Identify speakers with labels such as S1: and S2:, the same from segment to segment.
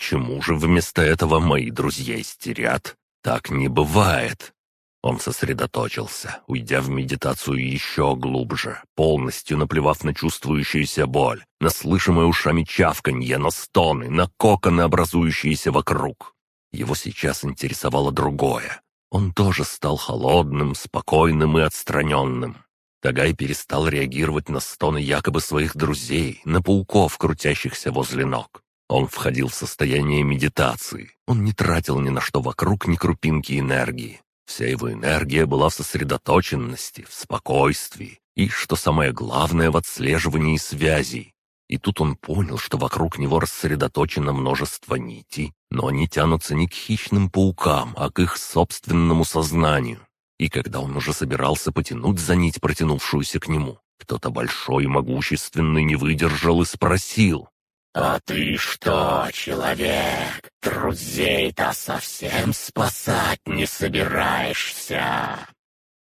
S1: почему же вместо этого мои друзья истерят? Так не бывает. Он сосредоточился, уйдя в медитацию еще глубже, полностью наплевав на чувствующуюся боль, на слышимое ушами чавканье, на стоны, на коконы, образующиеся вокруг. Его сейчас интересовало другое. Он тоже стал холодным, спокойным и отстраненным. Тагай перестал реагировать на стоны якобы своих друзей, на пауков, крутящихся возле ног. Он входил в состояние медитации. Он не тратил ни на что вокруг ни крупинки энергии. Вся его энергия была в сосредоточенности, в спокойствии и, что самое главное, в отслеживании связей. И тут он понял, что вокруг него рассредоточено множество нитей, но они тянутся не к хищным паукам, а к их собственному сознанию. И когда он уже собирался потянуть за нить, протянувшуюся к нему, кто-то большой и могущественный не выдержал и спросил.
S2: «А ты что, человек, друзей-то совсем спасать не собираешься?»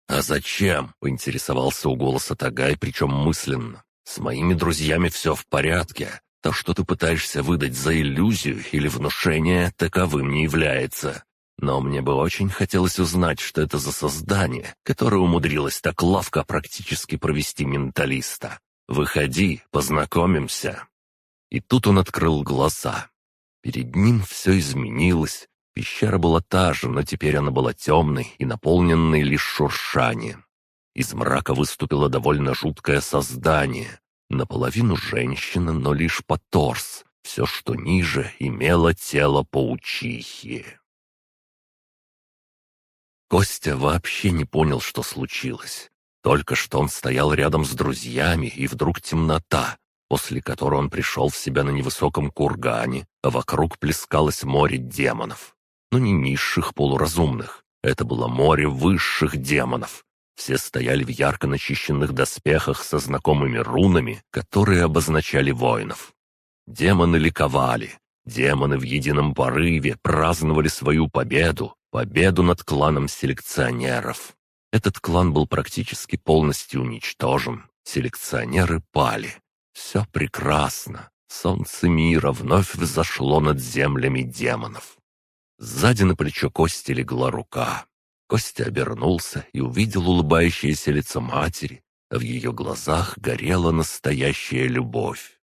S1: «А зачем?» — поинтересовался у голоса Тагай, причем мысленно. «С моими друзьями все в порядке. То, что ты пытаешься выдать за иллюзию или внушение, таковым не является. Но мне бы очень хотелось узнать, что это за создание, которое умудрилось так ловко практически провести менталиста. Выходи, познакомимся». И тут он открыл глаза. Перед ним все изменилось. Пещера была та же, но теперь она была темной и наполненной лишь шуршанием. Из мрака выступило довольно жуткое создание. Наполовину женщина, но лишь по торс. Все, что ниже, имело тело паучихи. Костя вообще не понял, что случилось. Только что он стоял рядом с друзьями, и вдруг темнота, после которой он пришел в себя на невысоком кургане, а вокруг плескалось море демонов. Но не низших полуразумных. Это было море высших демонов. Все стояли в ярко начищенных доспехах со знакомыми рунами, которые обозначали воинов. Демоны ликовали. Демоны в едином порыве праздновали свою победу, победу над кланом селекционеров. Этот клан был практически полностью уничтожен. Селекционеры пали. Все прекрасно. Солнце мира вновь взошло над землями демонов. Сзади на плечо Кости легла рука. Костя обернулся и увидел улыбающееся лицо матери, а в ее глазах горела настоящая любовь.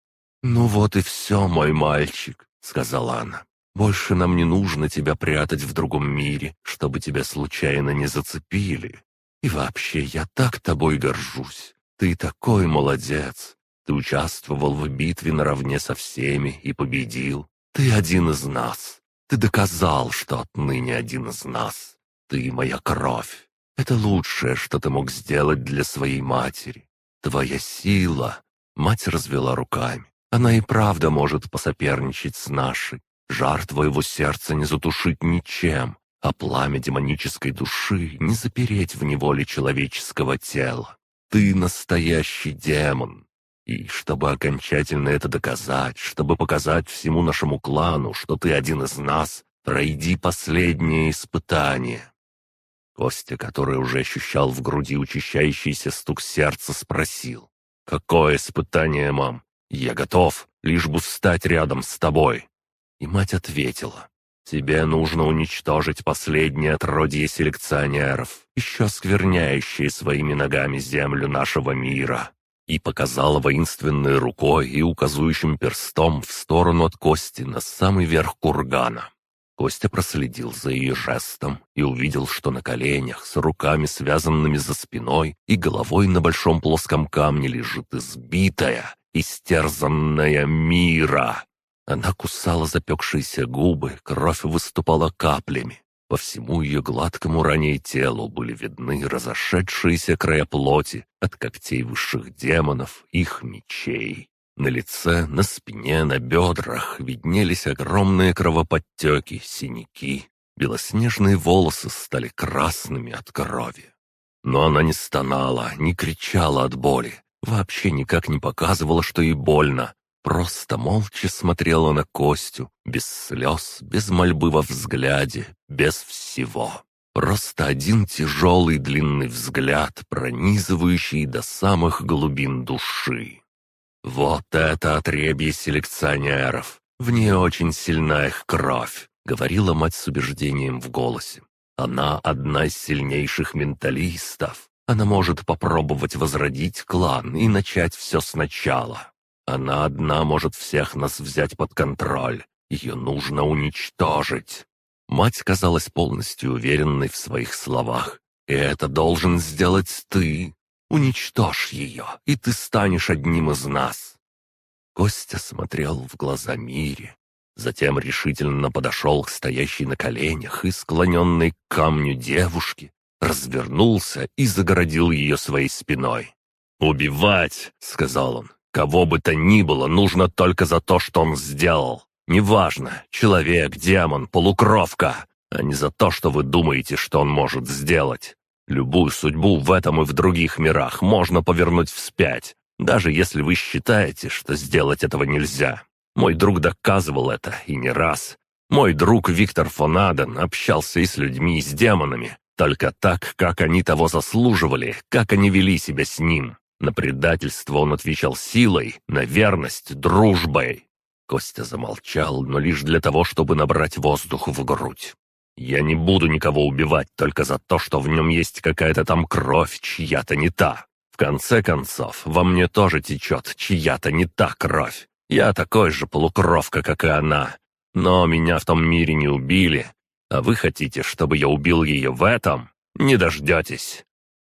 S1: «Ну вот и все, мой мальчик», — сказала она. «Больше нам не нужно тебя прятать в другом мире, чтобы тебя случайно не зацепили. И вообще, я так тобой горжусь. Ты такой молодец. Ты участвовал в битве наравне со всеми и победил. Ты один из нас. Ты доказал, что отныне один из нас. Ты моя кровь. Это лучшее, что ты мог сделать для своей матери. Твоя сила. Мать развела руками. Она и правда может посоперничать с нашей. Жар твоего сердца не затушить ничем, а пламя демонической души не запереть в неволе человеческого тела. Ты настоящий демон, и чтобы окончательно это доказать, чтобы показать всему нашему клану, что ты один из нас, пройди последнее испытание». Костя, который уже ощущал в груди учащающийся стук сердца, спросил. «Какое испытание, мам? Я готов, лишь бы встать рядом с тобой». И мать ответила. «Тебе нужно уничтожить последнее отродье селекционеров, еще скверняющие своими ногами землю нашего мира и показала воинственной рукой и указующим перстом в сторону от Кости на самый верх кургана. Костя проследил за ее жестом и увидел, что на коленях, с руками связанными за спиной и головой на большом плоском камне лежит избитая, истерзанная мира. Она кусала запекшиеся губы, кровь выступала каплями. По всему ее гладкому ранее телу были видны разошедшиеся края плоти от когтей высших демонов, их мечей. На лице, на спине, на бедрах виднелись огромные кровоподтеки, синяки. Белоснежные волосы стали красными от крови. Но она не стонала, не кричала от боли, вообще никак не показывала, что ей больно, Просто молча смотрела на Костю, без слез, без мольбы во взгляде, без всего. Просто один тяжелый длинный взгляд, пронизывающий до самых глубин души. Вот это отребье селекционеров. В ней очень сильна их кровь», — говорила мать с убеждением в голосе. «Она одна из сильнейших менталистов. Она может попробовать возродить клан и начать все сначала. Она одна может всех нас взять под контроль. Ее нужно уничтожить». Мать казалась полностью уверенной в своих словах. «И это должен сделать ты. Уничтожь ее, и ты станешь одним из нас». Костя смотрел в глаза Мире, затем решительно подошел к стоящей на коленях и склоненной к камню девушке, развернулся и загородил ее своей спиной. «Убивать!» — сказал он. «Кого бы то ни было, нужно только за то, что он сделал. Неважно, человек, демон, полукровка, а не за то, что вы думаете, что он может сделать. Любую судьбу в этом и в других мирах можно повернуть вспять, даже если вы считаете, что сделать этого нельзя. Мой друг доказывал это, и не раз. Мой друг Виктор фон Аден общался и с людьми, и с демонами, только так, как они того заслуживали, как они вели себя с ним. На предательство он отвечал силой, на верность — дружбой. Костя замолчал, но лишь для того, чтобы набрать воздух в грудь. «Я не буду никого убивать только за то, что в нем есть какая-то там кровь, чья-то не та. В конце концов, во мне тоже течет чья-то не та кровь. Я такой же полукровка, как и она. Но меня в том мире не убили. А вы хотите, чтобы я убил ее в этом? Не дождетесь».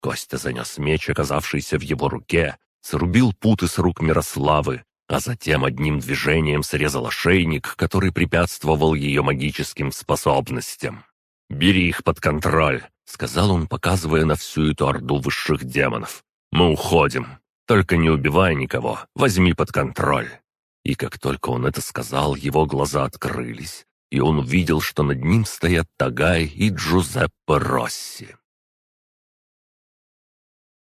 S1: Костя занес меч, оказавшийся в его руке, срубил путы с рук Мирославы, а затем одним движением срезал ошейник, который препятствовал ее магическим способностям. «Бери их под контроль», — сказал он, показывая на всю эту орду высших демонов. «Мы уходим. Только не убивай никого, возьми под контроль». И как только он это сказал, его глаза открылись, и он увидел, что над ним стоят Тагай и Джузеппе Росси.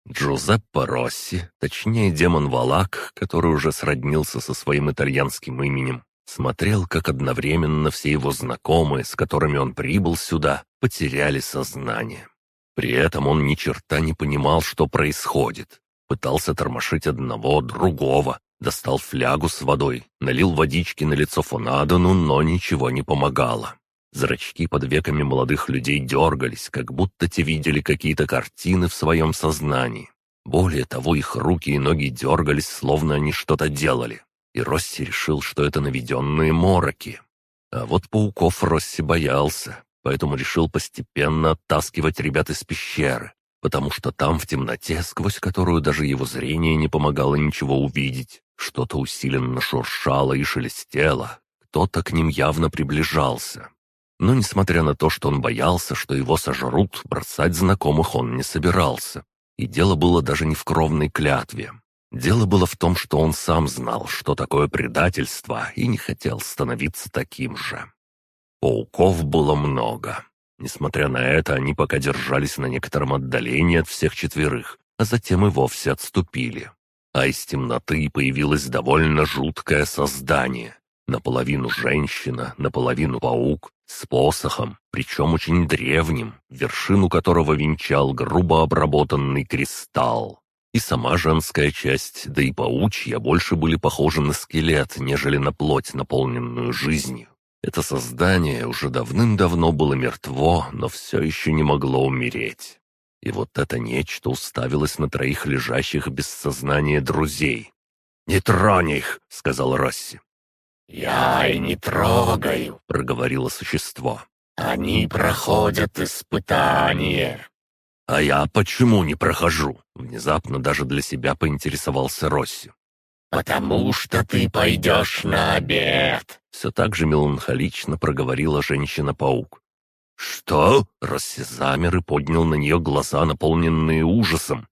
S1: Джузеппе Росси, точнее демон Валак, который уже сроднился со своим итальянским именем, смотрел, как одновременно все его знакомые, с которыми он прибыл сюда, потеряли сознание. При этом он ни черта не понимал, что происходит. Пытался тормошить одного, другого, достал флягу с водой, налил водички на лицо Фонадону, но ничего не помогало. Зрачки под веками молодых людей дергались, как будто те видели какие-то картины в своем сознании. Более того, их руки и ноги дергались, словно они что-то делали. И Росси решил, что это наведенные мороки. А вот пауков Росси боялся, поэтому решил постепенно оттаскивать ребят из пещеры, потому что там в темноте, сквозь которую даже его зрение не помогало ничего увидеть, что-то усиленно шуршало и шелестело, кто-то к ним явно приближался. Но несмотря на то, что он боялся, что его сожрут, бросать знакомых он не собирался. И дело было даже не в кровной клятве. Дело было в том, что он сам знал, что такое предательство, и не хотел становиться таким же. Пауков было много. Несмотря на это, они пока держались на некотором отдалении от всех четверых, а затем и вовсе отступили. А из темноты появилось довольно жуткое создание. Наполовину женщина, наполовину паук, с посохом, причем очень древним, вершину которого венчал грубо обработанный кристалл. И сама женская часть, да и паучья, больше были похожи на скелет, нежели на плоть, наполненную жизнью. Это создание уже давным-давно было мертво, но все еще не могло умереть. И вот это нечто уставилось на троих лежащих без сознания друзей. «Не тронь их!» — сказал Росси.
S2: «Я и не трогаю», —
S1: проговорило существо.
S2: «Они проходят испытание».
S1: «А я почему не прохожу?» Внезапно даже для себя поинтересовался Росси.
S2: «Потому что ты пойдешь на обед», —
S1: все так же меланхолично проговорила женщина-паук. «Что?» — Росси замер и поднял на нее глаза, наполненные ужасом.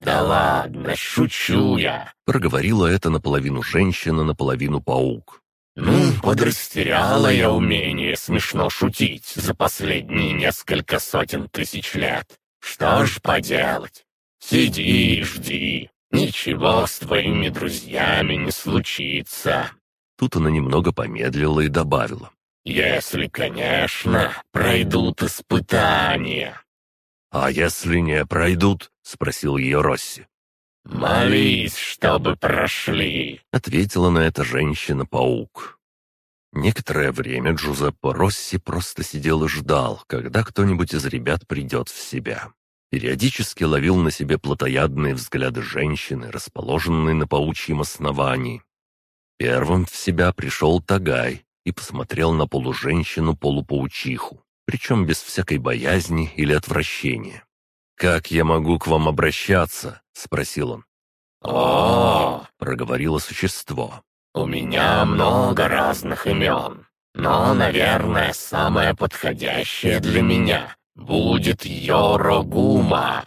S2: «Да ладно, шучу я», —
S1: проговорила это наполовину женщина, наполовину паук.
S2: «Ну, подрастеряла я умение смешно шутить за последние несколько сотен тысяч лет. Что ж поделать? Сиди и жди. Ничего с твоими друзьями не случится».
S1: Тут она немного помедлила и добавила.
S2: «Если, конечно, пройдут испытания».
S1: «А если не пройдут?» — спросил ее Росси.
S2: «Молись, чтобы прошли», —
S1: ответила на это женщина-паук. Некоторое время Джузеппе Росси просто сидел и ждал, когда кто-нибудь из ребят придет в себя. Периодически ловил на себе плотоядные взгляды женщины, расположенные на паучьем основании. Первым в себя пришел Тагай и посмотрел на полуженщину-полупаучиху, причем без всякой боязни или отвращения. «Как я могу к вам обращаться?» — спросил он.
S2: «О, —
S1: проговорило существо.
S2: у меня много разных имен, но, наверное, самое подходящее для меня будет Йорогума».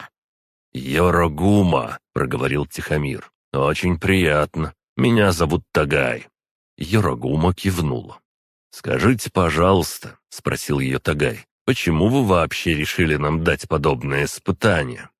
S1: «Йорогума», — проговорил Тихомир. «Очень приятно. Меня зовут Тагай». Йорогума кивнула. «Скажите, пожалуйста», — спросил ее Тагай, «почему вы вообще решили нам дать подобное испытание?»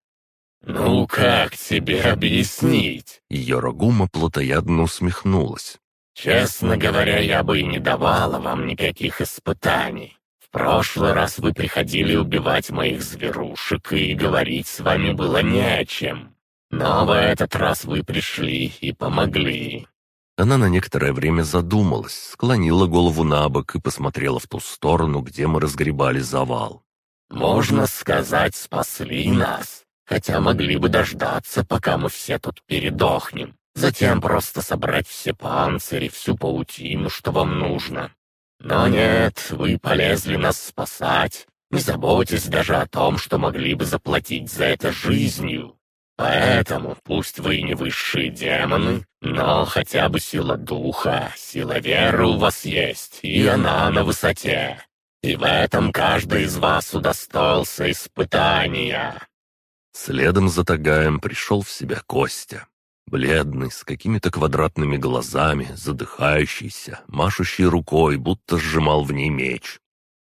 S2: «Ну как тебе объяснить?»
S1: Йорогума плотоядно усмехнулась.
S2: «Честно говоря, я бы и не давала вам никаких испытаний. В прошлый раз вы приходили убивать моих зверушек, и говорить с вами было не о чем. Но в этот раз вы пришли и помогли.
S1: Она на некоторое время задумалась, склонила голову на бок и посмотрела в ту сторону, где мы разгребали завал.
S2: Можно сказать, спасли нас. Хотя могли бы дождаться, пока мы все тут передохнем. Затем просто собрать все панцири, всю паутину, что вам нужно. Но нет, вы полезли нас спасать. Не заботьтесь даже о том, что могли бы заплатить за это жизнью. Поэтому, пусть вы и не высшие демоны, но хотя бы сила духа, сила веры у вас есть, и она на высоте. И в этом каждый из вас удостоился испытания.
S1: Следом за Тагаем пришел в себя Костя. Бледный, с какими-то квадратными глазами, задыхающийся, машущий рукой, будто сжимал в ней меч.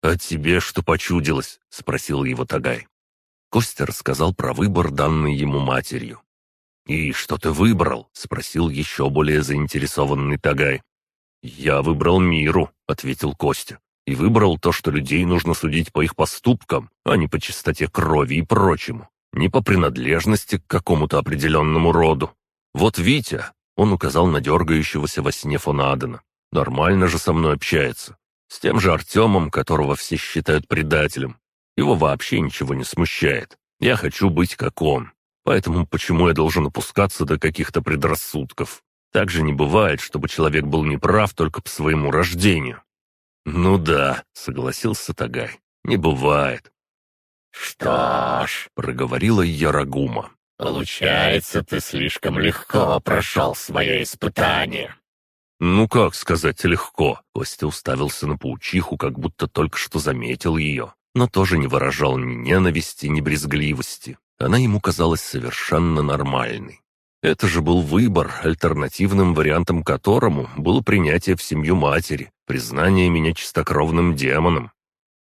S1: «А тебе что почудилось?» — спросил его Тагай. Костя рассказал про выбор, данный ему матерью. «И что ты выбрал?» — спросил еще более заинтересованный Тагай. «Я выбрал миру», — ответил Костя. «И выбрал то, что людей нужно судить по их поступкам, а не по чистоте крови и прочему, не по принадлежности к какому-то определенному роду. Вот Витя, он указал на дергающегося во сне фон Адена. Нормально же со мной общается. С тем же Артемом, которого все считают предателем. Его вообще ничего не смущает. Я хочу быть как он. Поэтому почему я должен опускаться до каких-то предрассудков? Так же не бывает, чтобы человек был неправ только по своему рождению. «Ну да», — согласился Тагай, — «не бывает».
S2: «Что ж», —
S1: проговорила Ярагума.
S2: «получается, ты слишком легко прошел свое испытание».
S1: «Ну как сказать легко?» Костя уставился на паучиху, как будто только что заметил ее но тоже не выражал ни ненависти, ни брезгливости. Она ему казалась совершенно нормальной. Это же был выбор, альтернативным вариантом которому было принятие в семью матери, признание меня чистокровным демоном.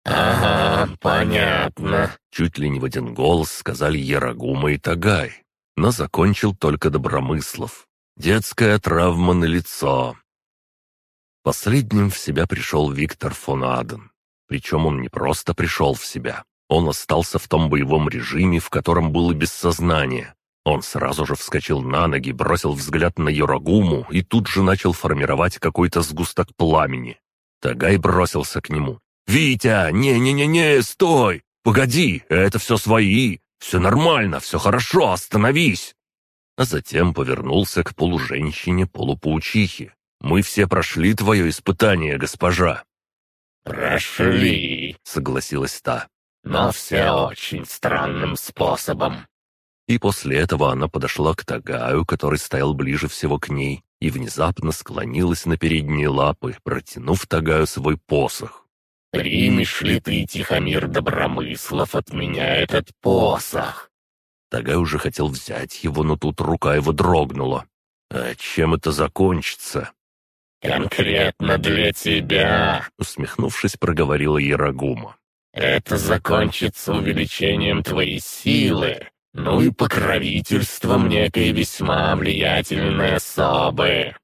S2: «Ага, понятно», —
S1: чуть ли не в один голос сказали Ярагума и Тагай. Но закончил только Добромыслов. Детская травма на лицо. Последним в себя пришел Виктор фон Аден. Причем он не просто пришел в себя. Он остался в том боевом режиме, в котором было без сознания. Он сразу же вскочил на ноги, бросил взгляд на Йорагуму и тут же начал формировать какой-то сгусток пламени. Тагай бросился к нему. «Витя, не-не-не-не, стой! Погоди, это все свои! Все нормально, все хорошо, остановись!» А затем повернулся к полуженщине-полупаучихе. «Мы все прошли твое испытание, госпожа.
S2: «Прошли», —
S1: согласилась та.
S2: «Но все очень странным способом».
S1: И после этого она подошла к Тагаю, который стоял ближе всего к ней, и внезапно склонилась на передние лапы, протянув Тагаю свой посох.
S2: «Примешь ли ты, Тихомир Добромыслов, от меня этот посох?»
S1: Тагай уже хотел взять его, но тут рука его дрогнула. «А чем это закончится?»
S2: «Конкретно для тебя», —
S1: усмехнувшись, проговорила Ярагума.
S2: «Это закончится увеличением твоей силы, ну и покровительством некой весьма влиятельной особы».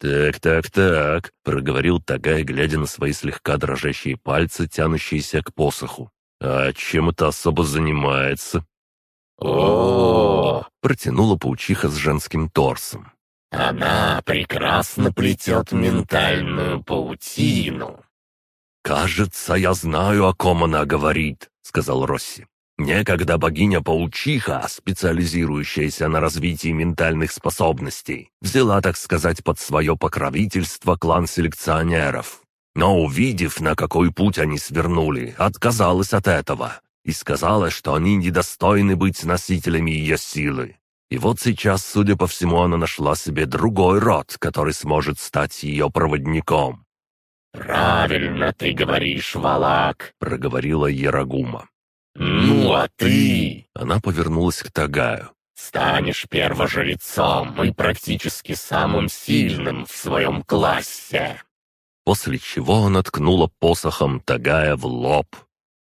S1: «Так, так, так», — проговорил Тагай, глядя на свои слегка дрожащие пальцы, тянущиеся к посоху. «А чем это особо занимается?»
S2: О,
S1: протянула паучиха с женским торсом.
S2: Она прекрасно плетет ментальную паутину».
S1: «Кажется, я знаю, о ком она говорит», — сказал Росси. Некогда богиня-паучиха, специализирующаяся на развитии ментальных способностей, взяла, так сказать, под свое покровительство клан селекционеров. Но увидев, на какой путь они свернули, отказалась от этого и сказала, что они недостойны быть носителями ее силы. И вот сейчас, судя по всему, она нашла себе другой род, который сможет стать ее проводником.
S2: «Правильно ты говоришь, Валак», —
S1: проговорила Ярагума.
S2: «Ну, а ты...»
S1: Она повернулась к Тагаю.
S2: «Станешь первожрецом и практически самым сильным в своем классе».
S1: После чего она ткнула посохом Тагая в лоб.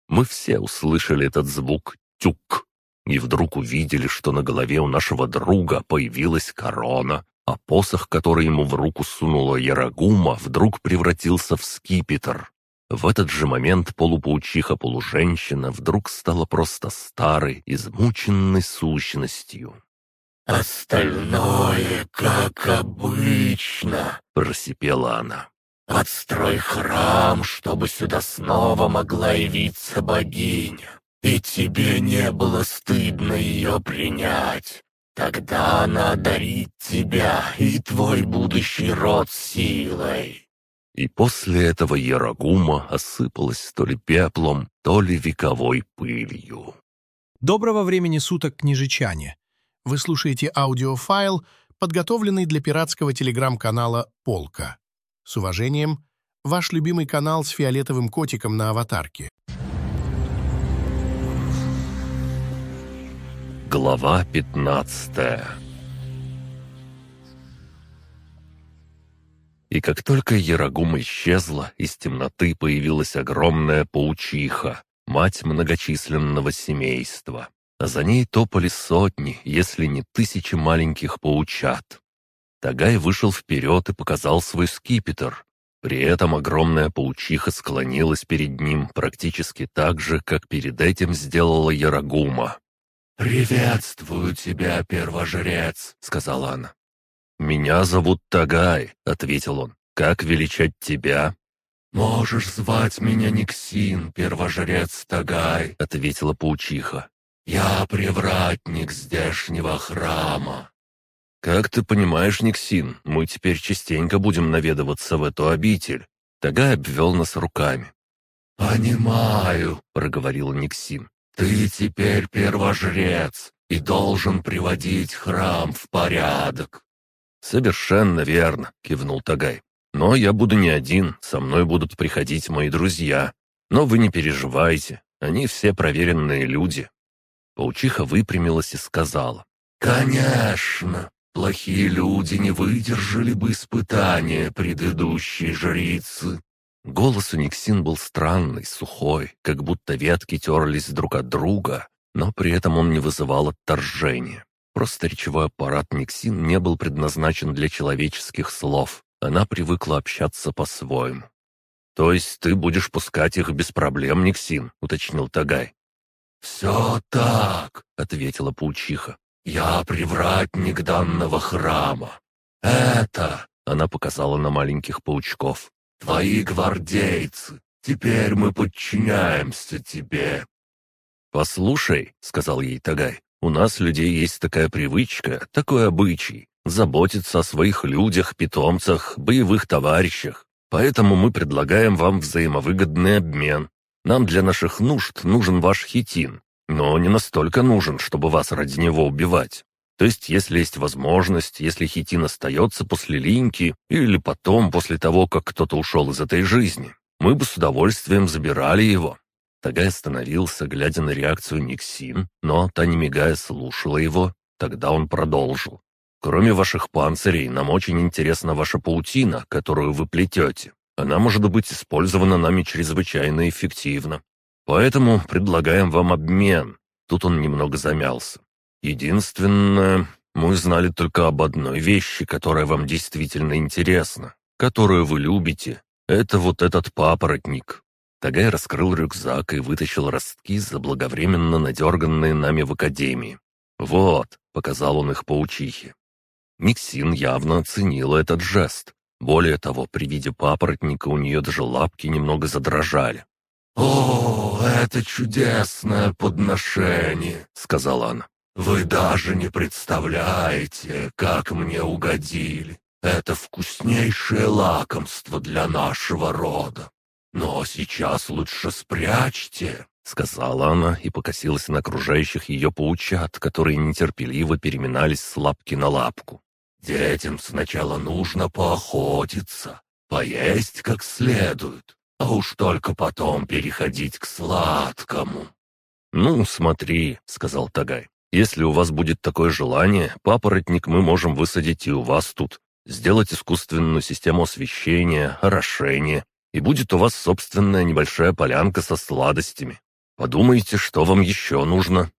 S1: Мы все услышали этот звук «тюк» и вдруг увидели, что на голове у нашего друга появилась корона, а посох, который ему в руку сунула Ярагума, вдруг превратился в скипетр. В этот же момент полупаучиха-полуженщина вдруг стала просто старой, измученной сущностью.
S2: «Остальное как обычно», —
S1: просипела она.
S2: «Отстрой храм, чтобы сюда снова могла явиться богиня, и тебе не было стыдно ее принять. Тогда она одарит тебя и твой будущий род силой».
S1: И после этого Ярагума осыпалась то ли пеплом, то ли вековой пылью.
S3: Доброго времени суток, княжичане! Вы слушаете аудиофайл, подготовленный для пиратского телеграм-канала «Полка». С уважением, ваш любимый канал с фиолетовым котиком на аватарке.
S1: Глава пятнадцатая И как только Ярагум исчезла, из темноты появилась огромная паучиха, мать многочисленного семейства. А за ней топали сотни, если не тысячи маленьких паучат. Тагай вышел вперед и показал свой скипетр. При этом огромная паучиха склонилась перед ним практически так же, как перед этим сделала Ярагума.
S2: «Приветствую тебя, первожрец», — сказала она.
S1: «Меня зовут Тагай», — ответил он. «Как величать тебя?»
S2: «Можешь звать меня Никсин, первожрец Тагай», —
S1: ответила паучиха.
S2: «Я привратник здешнего храма».
S1: «Как ты понимаешь, Никсин, мы теперь частенько будем наведываться в эту обитель». Тагай обвел нас руками.
S2: «Понимаю», — проговорил Никсин. «Ты теперь первожрец и должен приводить храм в порядок.
S1: «Совершенно верно», — кивнул Тагай. «Но я буду не один, со мной будут приходить мои друзья. Но вы не переживайте, они все проверенные люди». Паучиха выпрямилась и сказала.
S2: «Конечно, плохие люди не выдержали бы испытания предыдущей жрицы».
S1: Голос у Никсин был странный, сухой, как будто ветки терлись друг от друга, но при этом он не вызывал отторжения. Просто речевой аппарат Никсин не был предназначен для человеческих слов. Она привыкла общаться по-своему. «То есть ты будешь пускать их без проблем, Никсин?» — уточнил Тагай.
S2: «Все так», — ответила паучиха. «Я привратник данного храма. Это...» — она показала на маленьких паучков. «Твои гвардейцы. Теперь мы подчиняемся тебе».
S1: «Послушай», — сказал ей Тагай, у нас, людей, есть такая привычка, такой обычай — заботиться о своих людях, питомцах, боевых товарищах. Поэтому мы предлагаем вам взаимовыгодный обмен. Нам для наших нужд нужен ваш хитин, но не настолько нужен, чтобы вас ради него убивать. То есть, если есть возможность, если хитин остается после линьки или потом, после того, как кто-то ушел из этой жизни, мы бы с удовольствием забирали его. Тагай остановился, глядя на реакцию Никсин, но та, не мигая, слушала его. Тогда он продолжил. «Кроме ваших панцирей, нам очень интересна ваша паутина, которую вы плетете. Она может быть использована нами чрезвычайно эффективно. Поэтому предлагаем вам обмен». Тут он немного замялся. «Единственное, мы знали только об одной вещи, которая вам действительно интересна, которую вы любите. Это вот этот папоротник. Тагай раскрыл рюкзак и вытащил ростки, заблаговременно надерганные нами в академии. «Вот», — показал он их паучихе.
S4: Никсин явно оценила этот жест. Более того, при виде папоротника у нее даже лапки немного задрожали.
S1: «О, это чудесное подношение», — сказала она. «Вы даже не представляете, как мне угодили. Это вкуснейшее лакомство для нашего рода. Но сейчас лучше спрячьте, — сказала она и покосилась на окружающих ее паучат, которые нетерпеливо переминались с лапки на лапку. «Детям сначала нужно поохотиться, поесть как следует, а уж только потом переходить к сладкому».
S4: «Ну, смотри», — сказал Тагай, — «если у вас будет такое желание, папоротник мы можем высадить и у вас тут, сделать искусственную систему освещения, орошения, и будет у вас собственная небольшая полянка со сладостями. Подумайте, что вам еще нужно».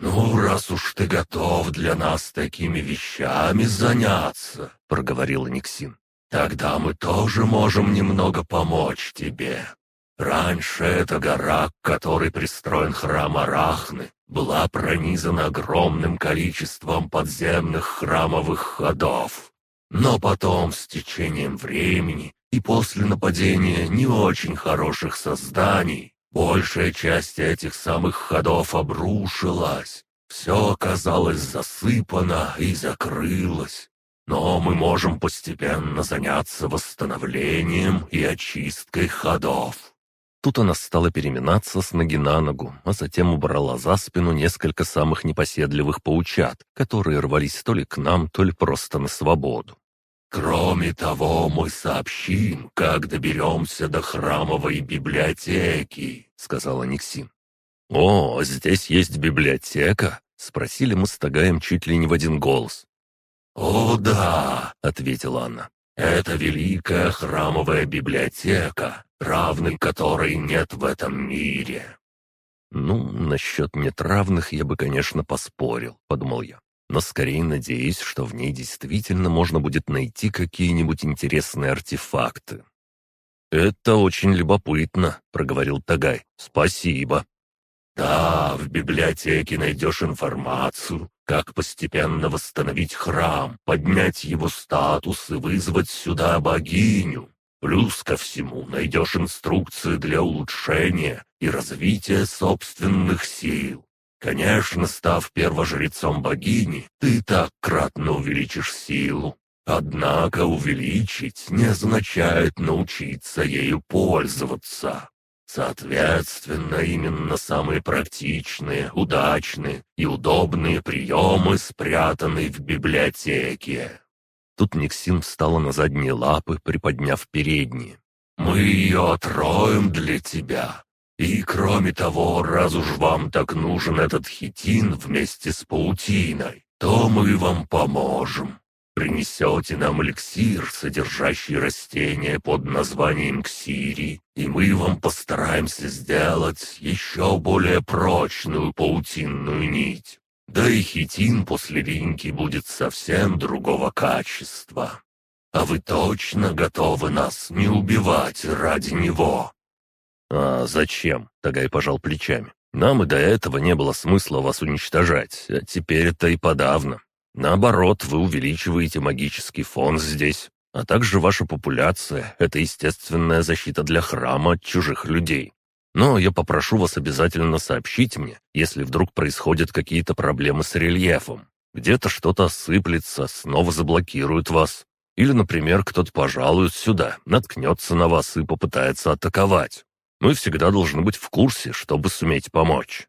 S1: «Ну, раз уж ты готов для нас такими вещами заняться», — проговорил Никсин, — «тогда мы тоже можем немного помочь тебе. Раньше эта гора, к которой пристроен храм Арахны, была пронизана огромным количеством подземных храмовых ходов. Но потом, с течением времени и после нападения не очень хороших созданий, Большая часть этих самых ходов обрушилась. Все оказалось засыпано и закрылось. Но мы можем постепенно заняться восстановлением и очисткой ходов.
S4: Тут она стала переминаться с ноги на ногу, а затем убрала за спину несколько самых непоседливых паучат, которые рвались то ли к нам, то ли просто на свободу.
S1: Кроме того, мы сообщим, как доберемся до храмовой библиотеки», — сказала Никсин.
S4: «О, здесь есть библиотека?» — спросили мы с Тагаем чуть ли не в один голос.
S1: «О, да», — ответила она. «Это великая храмовая библиотека, равной которой нет в этом мире».
S4: «Ну, насчет нет равных я бы, конечно, поспорил», — подумал я но скорее надеюсь, что в ней действительно можно будет найти какие-нибудь интересные артефакты. «Это очень любопытно», — проговорил Тагай. «Спасибо».
S1: «Да, в библиотеке найдешь информацию, как постепенно восстановить храм, поднять его статус и вызвать сюда богиню. Плюс ко всему найдешь инструкции для улучшения и развития собственных сил. Конечно, став первожрецом богини, ты так кратно увеличишь силу. Однако увеличить не означает научиться ею пользоваться. Соответственно, именно самые практичные, удачные и удобные приемы спрятаны в библиотеке.
S4: Тут Никсин встала на задние лапы, приподняв передние.
S1: «Мы ее отроем для тебя, и кроме того, раз уж вам так нужен этот хитин вместе с паутиной, то мы вам поможем. Принесете нам эликсир, содержащий растение под названием ксири, и мы вам постараемся сделать еще более прочную паутинную нить. Да и хитин после линьки будет совсем другого качества. А вы точно готовы нас не убивать ради него?»
S4: «А зачем?» — Тагай пожал плечами. «Нам и до этого не было смысла вас уничтожать, а теперь это и подавно. Наоборот, вы увеличиваете магический фон здесь, а также ваша популяция — это естественная защита для храма от чужих людей. Но я попрошу вас обязательно сообщить мне, если вдруг происходят какие-то проблемы с рельефом. Где-то что-то осыплется, снова заблокирует вас. Или, например, кто-то пожалует сюда, наткнется на вас и попытается атаковать. Мы всегда должны быть в курсе, чтобы суметь помочь».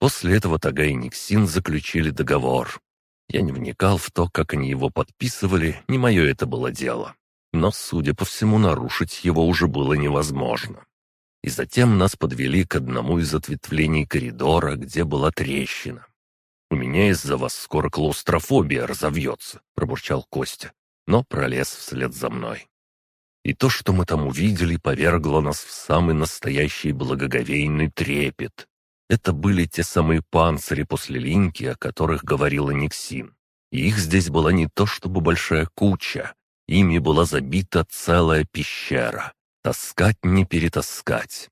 S4: После этого Тага и Никсин заключили договор. Я не вникал в то, как они его подписывали, не мое это было дело. Но, судя по всему, нарушить его уже было невозможно. И затем нас подвели к одному из ответвлений коридора, где была трещина. «У меня из-за вас скоро клаустрофобия разовьется», — пробурчал Костя, но пролез вслед за мной. И то, что мы там увидели, повергло нас в самый настоящий благоговейный трепет. Это были те самые панцири после линьки, о которых говорила Никсин. И их здесь была не то чтобы большая куча, ими была забита целая пещера. Таскать не перетаскать.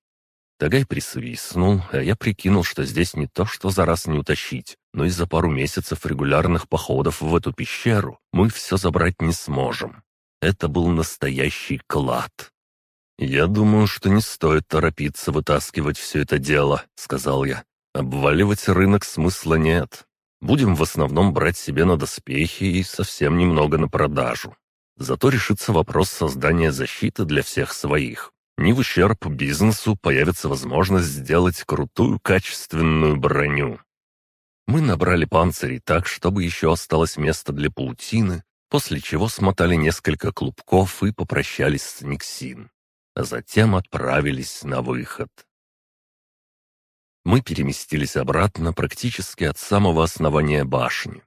S1: Тагай присвистнул, а я прикинул, что здесь не то что за раз не утащить, но и за пару месяцев регулярных походов в эту пещеру мы все забрать не сможем. Это был настоящий клад. «Я думаю, что не стоит торопиться вытаскивать все это дело», — сказал я. «Обваливать рынок смысла нет. Будем в основном брать себе на доспехи и совсем немного на продажу. Зато решится вопрос создания защиты для всех своих ни в ущерб бизнесу появится возможность сделать крутую качественную броню. Мы набрали панцири так, чтобы еще осталось место для паутины, после чего смотали несколько клубков и попрощались с Никсин, а затем отправились на выход. Мы переместились обратно практически от самого основания башни.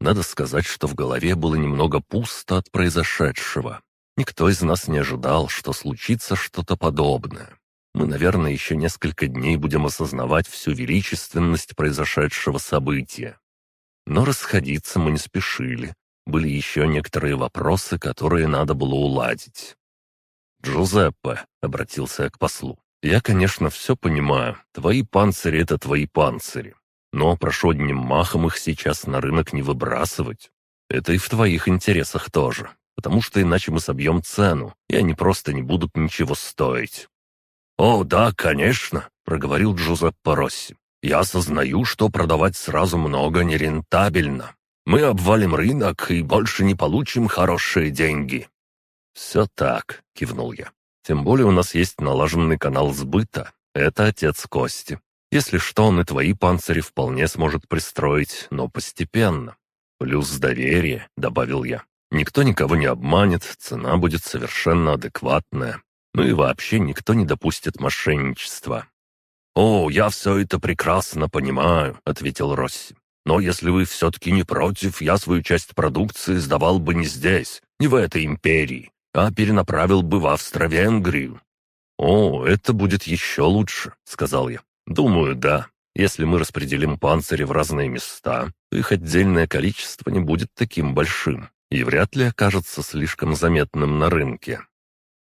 S1: Надо сказать, что в голове было немного пусто от произошедшего. Никто из нас не ожидал, что случится что-то подобное. Мы, наверное, еще несколько дней будем осознавать всю величественность произошедшего события. Но расходиться мы не спешили. Были еще некоторые вопросы, которые надо было уладить. «Джузеппе», — обратился я к послу, — «я, конечно, все понимаю. Твои панцири — это твои панцири. Но прошу одним махом их сейчас на рынок не выбрасывать. Это и в твоих интересах тоже потому что иначе мы собьем цену, и они просто не будут ничего стоить». «О, да, конечно», — проговорил Джузеппе Росси. «Я осознаю, что продавать сразу много нерентабельно. Мы обвалим рынок и больше не получим хорошие деньги». «Все так», — кивнул я. «Тем более у нас есть налаженный канал сбыта. Это отец Кости. Если что, он и твои панцири вполне сможет пристроить, но постепенно. Плюс доверие», — добавил я. Никто никого не обманет, цена будет совершенно адекватная. Ну и вообще никто не допустит мошенничества. «О, я все это прекрасно понимаю», — ответил Росси. «Но если вы все-таки не против, я свою часть продукции сдавал бы не здесь, не в этой империи, а перенаправил бы в Австро-Венгрию». «О, это будет еще лучше», — сказал я. «Думаю, да. Если мы распределим панцири в разные места, то их отдельное количество не будет таким большим и вряд ли окажется слишком заметным на рынке.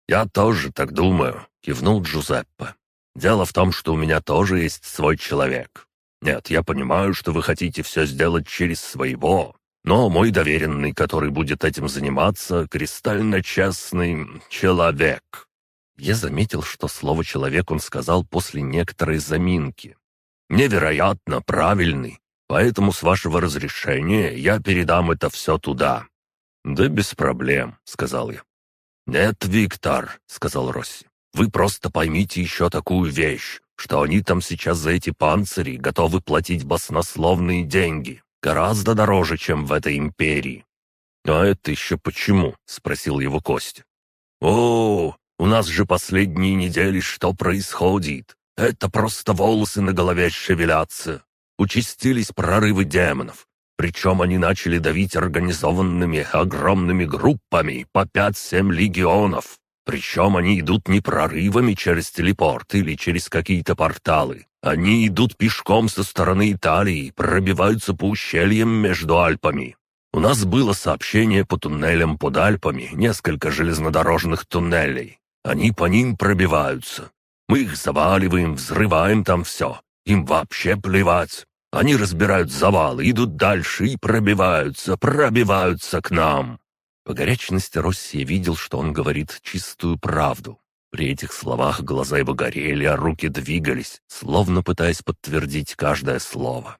S1: «Я тоже так думаю», — кивнул Джузеппе. «Дело в том, что у меня тоже есть свой человек. Нет, я понимаю, что вы хотите все сделать через своего, но мой доверенный, который будет этим заниматься, кристально честный человек». Я заметил, что слово «человек» он сказал после некоторой заминки. «Невероятно правильный, поэтому с вашего разрешения я передам это все туда. «Да без проблем», — сказал я. «Нет, Виктор», — сказал Росси, — «вы просто поймите еще такую вещь, что они там сейчас за эти панцири готовы платить баснословные деньги, гораздо дороже, чем в этой империи». «А это еще почему?» — спросил его Костя. «О, у нас же последние недели что происходит? Это просто волосы на голове шевелятся. Участились прорывы демонов, причем они начали давить организованными огромными группами по 5-7 легионов. Причем они идут не прорывами через телепорт или через какие-то порталы. Они идут пешком со стороны Италии, пробиваются по ущельям между Альпами. У нас было сообщение по туннелям под Альпами, несколько железнодорожных туннелей. Они по ним пробиваются. Мы их заваливаем, взрываем там все. Им вообще плевать. Они разбирают завалы, идут дальше и пробиваются, пробиваются к нам». По горячности Россия видел, что он говорит чистую правду. При этих словах глаза его горели, а руки двигались, словно пытаясь подтвердить каждое слово.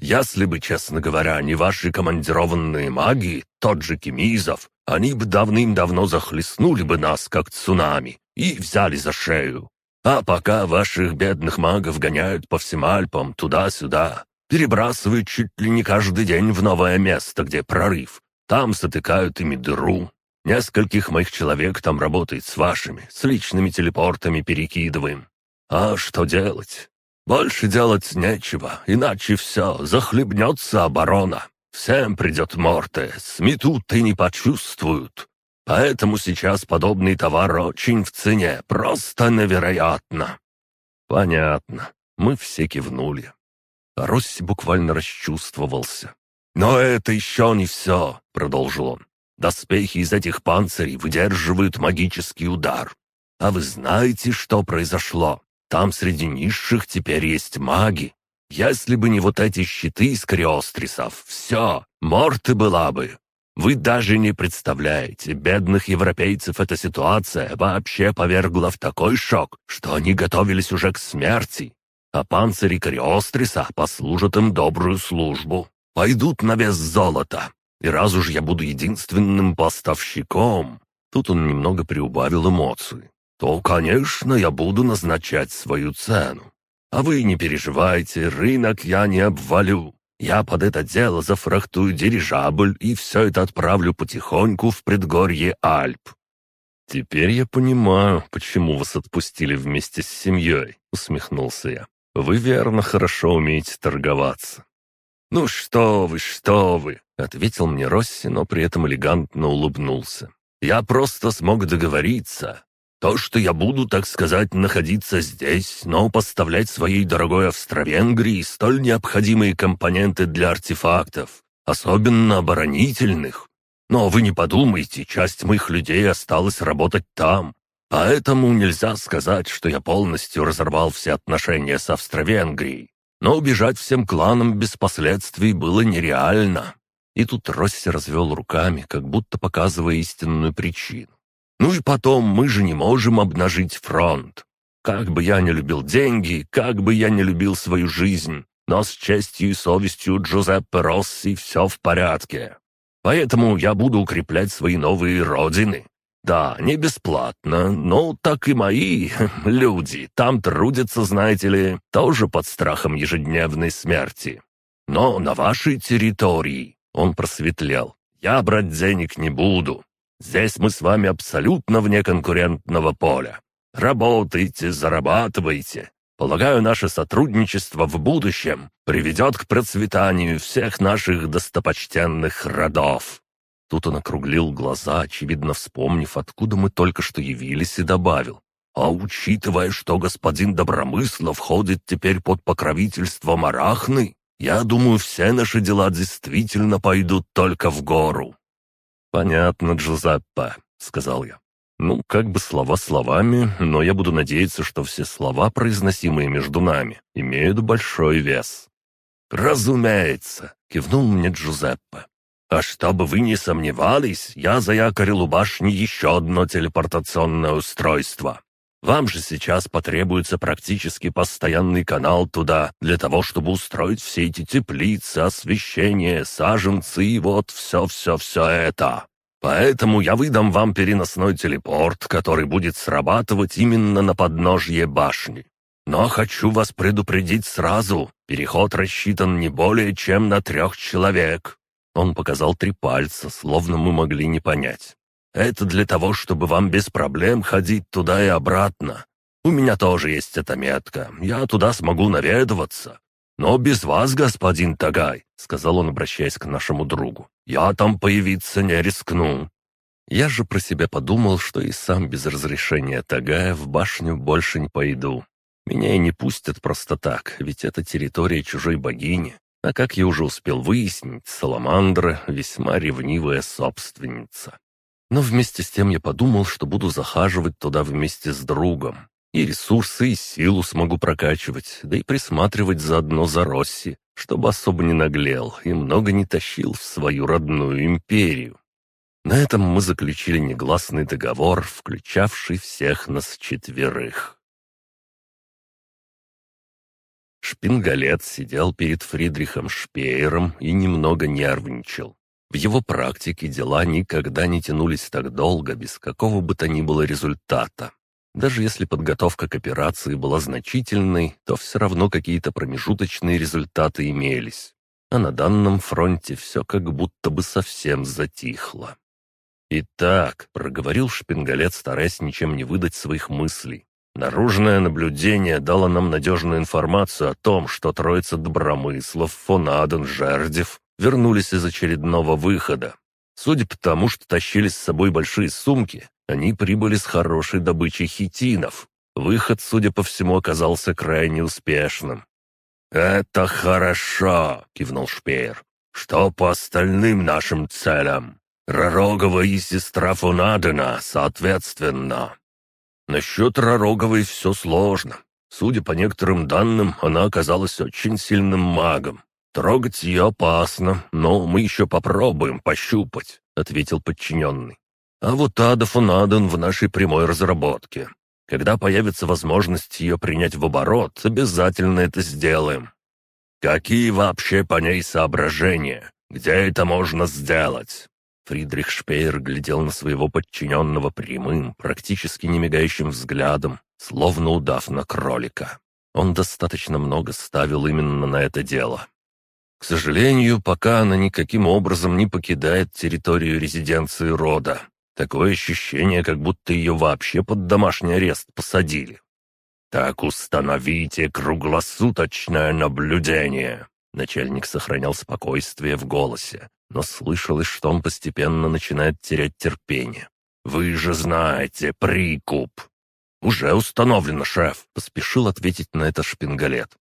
S1: «Если бы, честно говоря, не ваши командированные маги, тот же Кемизов, они бы давным-давно захлестнули бы нас, как цунами, и взяли за шею. А пока ваших бедных магов гоняют по всем Альпам туда-сюда, Перебрасывают чуть ли не каждый день в новое место, где прорыв. Там затыкают ими дыру. Нескольких моих человек там работает с вашими, с личными телепортами перекидываем. А что делать? Больше делать нечего, иначе все, захлебнется оборона. Всем придет морте, сметут и не почувствуют. Поэтому сейчас подобный товар очень в цене, просто невероятно». «Понятно». Мы все кивнули. Росси буквально расчувствовался. «Но это еще не все», — продолжил он. «Доспехи из этих панцирей выдерживают магический удар. А вы знаете, что произошло? Там среди низших теперь есть маги. Если бы не вот эти щиты из криострисов, все, морты была бы. Вы даже не представляете, бедных европейцев эта ситуация вообще повергла в такой шок, что они готовились уже к смерти. А панцири Криостриса послужат им добрую службу. Пойдут на вес золота. И раз уж я буду единственным поставщиком, тут он немного приубавил эмоции, то, конечно, я буду назначать свою цену. А вы не переживайте, рынок я не обвалю. Я под это дело зафрахтую дирижабль и все это отправлю потихоньку в предгорье Альп. «Теперь я понимаю, почему вас отпустили вместе с семьей», — усмехнулся я. «Вы верно хорошо умеете торговаться». «Ну что вы, что вы!» — ответил мне Росси, но при этом элегантно улыбнулся. «Я просто смог договориться. То, что я буду, так сказать, находиться здесь, но поставлять своей дорогой Австро-Венгрии столь необходимые компоненты для артефактов, особенно оборонительных. Но вы не подумайте, часть моих людей осталась работать там. Поэтому нельзя сказать, что я полностью разорвал все отношения с Австро-Венгрией. Но убежать всем кланам без последствий было нереально. И тут Росси развел руками, как будто показывая истинную причину. Ну и потом, мы же не можем обнажить фронт. Как бы я не любил деньги, как бы я не любил свою жизнь, но с честью и совестью Джузеппе Росси все в порядке. Поэтому я буду укреплять свои новые родины. Да, не бесплатно, но так и мои люди там трудятся, знаете ли, тоже под страхом ежедневной смерти. Но на вашей территории, он просветлел, я брать денег не буду. Здесь мы с вами абсолютно вне конкурентного поля. Работайте, зарабатывайте. Полагаю, наше сотрудничество в будущем приведет к процветанию всех наших достопочтенных родов. Тут он округлил глаза, очевидно вспомнив, откуда мы только что явились, и добавил. «А учитывая, что господин Добромыслов ходит теперь под покровительством Арахны, я думаю, все наши дела действительно пойдут только в гору». «Понятно, Джузеппе», — сказал я. «Ну, как бы слова словами, но я буду надеяться, что все слова, произносимые между нами, имеют большой вес». «Разумеется», — кивнул мне Джузеппе. А чтобы вы не сомневались, я заякорил у башни еще одно телепортационное устройство. Вам же сейчас потребуется практически постоянный канал туда, для того, чтобы устроить все эти теплицы, освещение, саженцы и вот все-все-все это. Поэтому я выдам вам переносной телепорт, который будет срабатывать именно на подножье башни. Но хочу вас предупредить сразу, переход рассчитан не более чем на трех человек. Он показал три пальца, словно мы могли не понять. «Это для того, чтобы вам без проблем ходить туда и обратно. У меня тоже есть эта метка, я туда смогу наведываться. Но без вас, господин Тагай», — сказал он, обращаясь к нашему другу, — «я там появиться не рискну». Я же про себя подумал, что и сам без разрешения Тагая в башню больше не пойду. Меня и не пустят просто так, ведь это территория чужой богини. А как я уже успел выяснить, Саламандра — весьма ревнивая собственница. Но вместе с тем я подумал, что буду захаживать туда вместе с другом. И ресурсы, и силу смогу прокачивать, да и присматривать заодно за Росси, чтобы особо не наглел и много не тащил в свою родную империю. На этом мы заключили негласный договор, включавший всех нас четверых. Шпингалет сидел перед Фридрихом Шпеером и немного нервничал. В его практике дела никогда не тянулись так долго, без какого бы то ни было результата. Даже если подготовка к операции была значительной, то все равно какие-то промежуточные результаты имелись. А на данном фронте все как будто бы совсем затихло. «Итак», — проговорил Шпингалет, стараясь ничем не выдать своих мыслей, Наружное наблюдение дало нам надежную информацию о том, что троица Добромыслов, фон Аден, Жердев вернулись из очередного выхода. Судя по тому, что тащили с собой большие сумки, они прибыли с хорошей добычей хитинов. Выход, судя по всему, оказался крайне успешным. «Это хорошо», — кивнул Шпеер. «Что по остальным нашим целям? Ророгова и сестра фон Адена, соответственно». Насчет Ророговой все сложно. Судя по некоторым данным, она оказалась очень сильным магом. Трогать ее опасно, но мы еще попробуем пощупать», — ответил подчиненный. «А вот Адафон Адан в нашей прямой разработке. Когда появится возможность ее принять в оборот, обязательно это сделаем». «Какие вообще по ней соображения? Где это можно сделать?» Фридрих Шпеер глядел на своего подчиненного прямым, практически не мигающим взглядом, словно удав на кролика. Он достаточно много ставил именно на это дело. К сожалению, пока она никаким образом не покидает территорию резиденции рода. Такое ощущение, как будто ее вообще под домашний арест посадили. «Так установите круглосуточное наблюдение!» Начальник сохранял спокойствие в голосе, но слышалось, что он постепенно начинает терять терпение. «Вы же знаете, прикуп!» «Уже установлено, шеф!» — поспешил ответить на это шпингалет.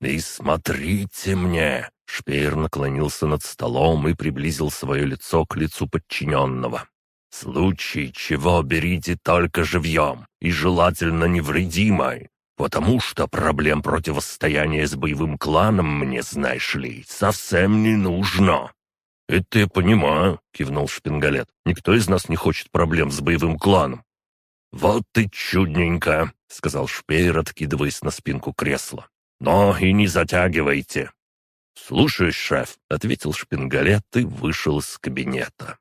S1: «И смотрите мне!» — Шпеер наклонился над столом и приблизил свое лицо к лицу подчиненного. «В случае чего берите только живьем и желательно невредимой, потому что проблем противостояния с боевым кланом мне, знаешь ли, совсем не нужно». «Это я понимаю», — кивнул Шпингалет. «Никто из нас не хочет проблем с боевым кланом». «Вот и чудненько», — сказал Шпеер, откидываясь на спинку кресла. «Но и не затягивайте». «Слушаюсь, шеф», — ответил Шпингалет и вышел из кабинета.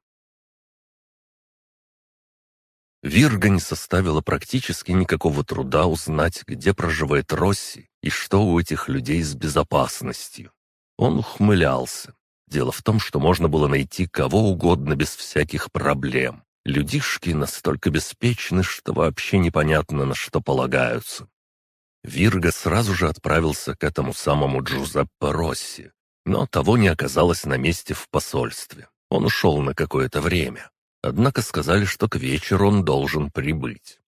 S1: Вирга не составила практически никакого труда узнать, где проживает Росси и что у этих людей с безопасностью. Он ухмылялся. Дело в том, что можно было найти кого угодно без всяких проблем. Людишки настолько беспечны, что вообще непонятно, на что полагаются. Вирга сразу же отправился к этому самому Джузеппе Росси, но того не оказалось на месте в посольстве. Он ушел на какое-то время. Однако сказали, что к вечеру он должен прибыть.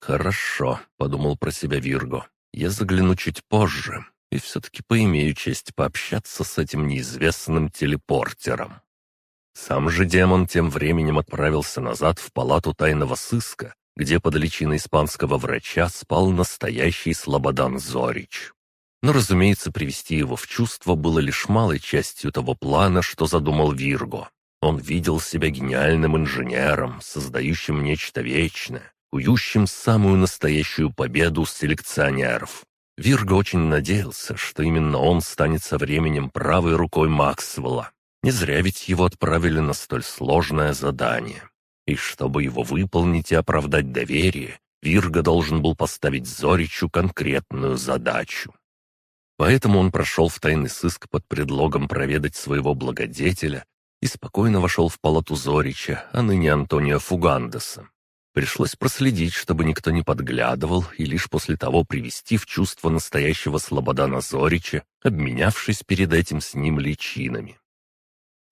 S1: «Хорошо», — подумал про себя Вирго. «Я загляну чуть позже и все-таки поимею честь пообщаться с этим неизвестным телепортером. Сам же демон тем временем отправился назад в палату тайного сыска, где под личиной испанского врача спал настоящий Слободан Зорич. Но, разумеется, привести его в чувство было лишь малой частью того плана, что задумал Вирго. Он видел себя гениальным инженером, создающим нечто вечное, кующим самую настоящую победу селекционеров. Вирго очень надеялся, что именно он станет со временем правой рукой Максвелла. Не зря ведь его отправили на столь сложное задание. И чтобы его выполнить и оправдать доверие, Вирго должен был поставить Зоричу конкретную задачу. Поэтому он прошел в тайный сыск под предлогом проведать своего благодетеля и спокойно вошел в палату Зорича, а ныне Антонио Фугандеса. Пришлось проследить, чтобы никто не подглядывал, и лишь после того привести в чувство настоящего Слободана Зорича, обменявшись перед этим с ним личинами.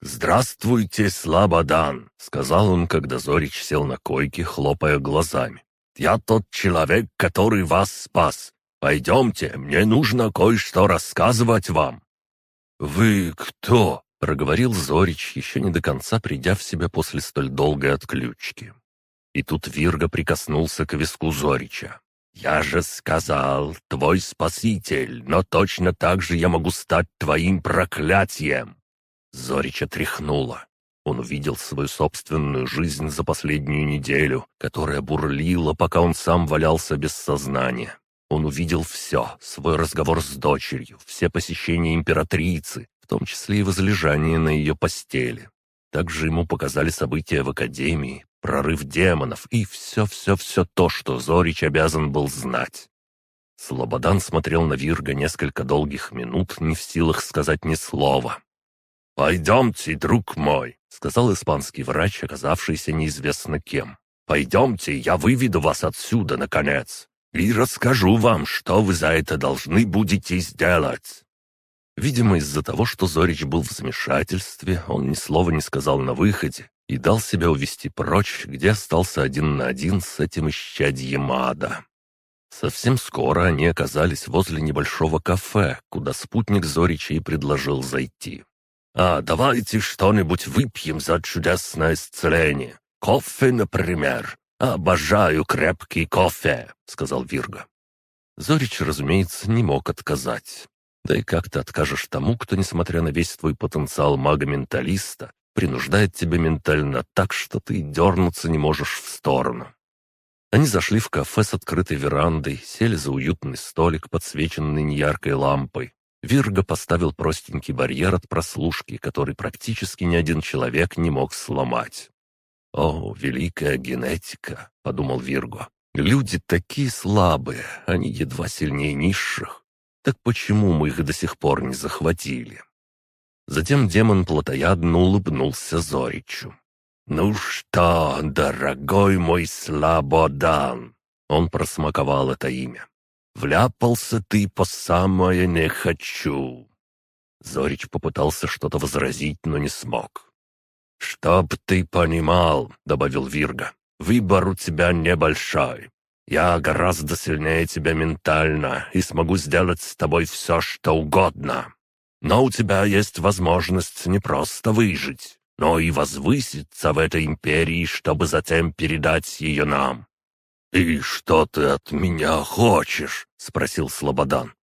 S1: «Здравствуйте, Слободан!» — сказал он, когда Зорич сел на койке, хлопая глазами. «Я тот человек, который вас спас. Пойдемте, мне нужно кое-что рассказывать вам». «Вы кто?» — проговорил Зорич, еще не до конца придя в себя после столь долгой отключки. И тут Вирга прикоснулся к виску Зорича. «Я же сказал, твой спаситель, но точно так же я могу стать твоим проклятием!» Зорича тряхнуло. Он увидел свою собственную жизнь за последнюю неделю, которая бурлила, пока он сам валялся без сознания. Он увидел все, свой разговор с дочерью, все посещения императрицы, в том числе и возлежание на ее постели. Также ему показали события в Академии, прорыв демонов и все-все-все то, что Зорич обязан был знать. Слободан смотрел на Вирга несколько долгих минут, не в силах сказать ни слова. «Пойдемте, друг мой», — сказал испанский врач, оказавшийся неизвестно кем. «Пойдемте, я выведу вас отсюда, наконец, и расскажу вам, что вы за это должны будете сделать». Видимо, из-за того, что Зорич был в замешательстве, он ни слова не сказал на выходе, и дал себя увести прочь, где остался один на один с этим исчадьем ада. Совсем скоро они оказались возле небольшого кафе, куда спутник Зорича и предложил зайти. «А давайте что-нибудь выпьем за чудесное исцеление. Кофе, например. Обожаю крепкий кофе», — сказал Вирга. Зорич, разумеется, не мог отказать. Да и как ты откажешь тому, кто, несмотря на весь твой потенциал мага-менталиста, принуждает тебя ментально так, что ты дернуться не можешь в сторону. Они зашли в кафе с открытой верандой, сели за уютный столик, подсвеченный неяркой лампой. Вирга поставил простенький барьер от прослушки, который практически ни один человек не мог сломать. «О, великая генетика!» — подумал Вирго. «Люди такие слабые, они едва сильнее низших. Так почему мы их до сих пор не захватили?» Затем демон плотоядно улыбнулся Зоричу. «Ну что, дорогой мой слабодан!» Он просмаковал это имя. «Вляпался ты по самое не хочу!» Зорич попытался что-то возразить, но не смог. «Чтоб ты понимал», — добавил Вирга, — «выбор у тебя небольшой. Я гораздо сильнее тебя ментально и смогу сделать с тобой все, что угодно. Но у тебя есть возможность не просто выжить, но и возвыситься в этой империи, чтобы затем передать ее нам». «И что ты от меня хочешь?» — спросил Слободан.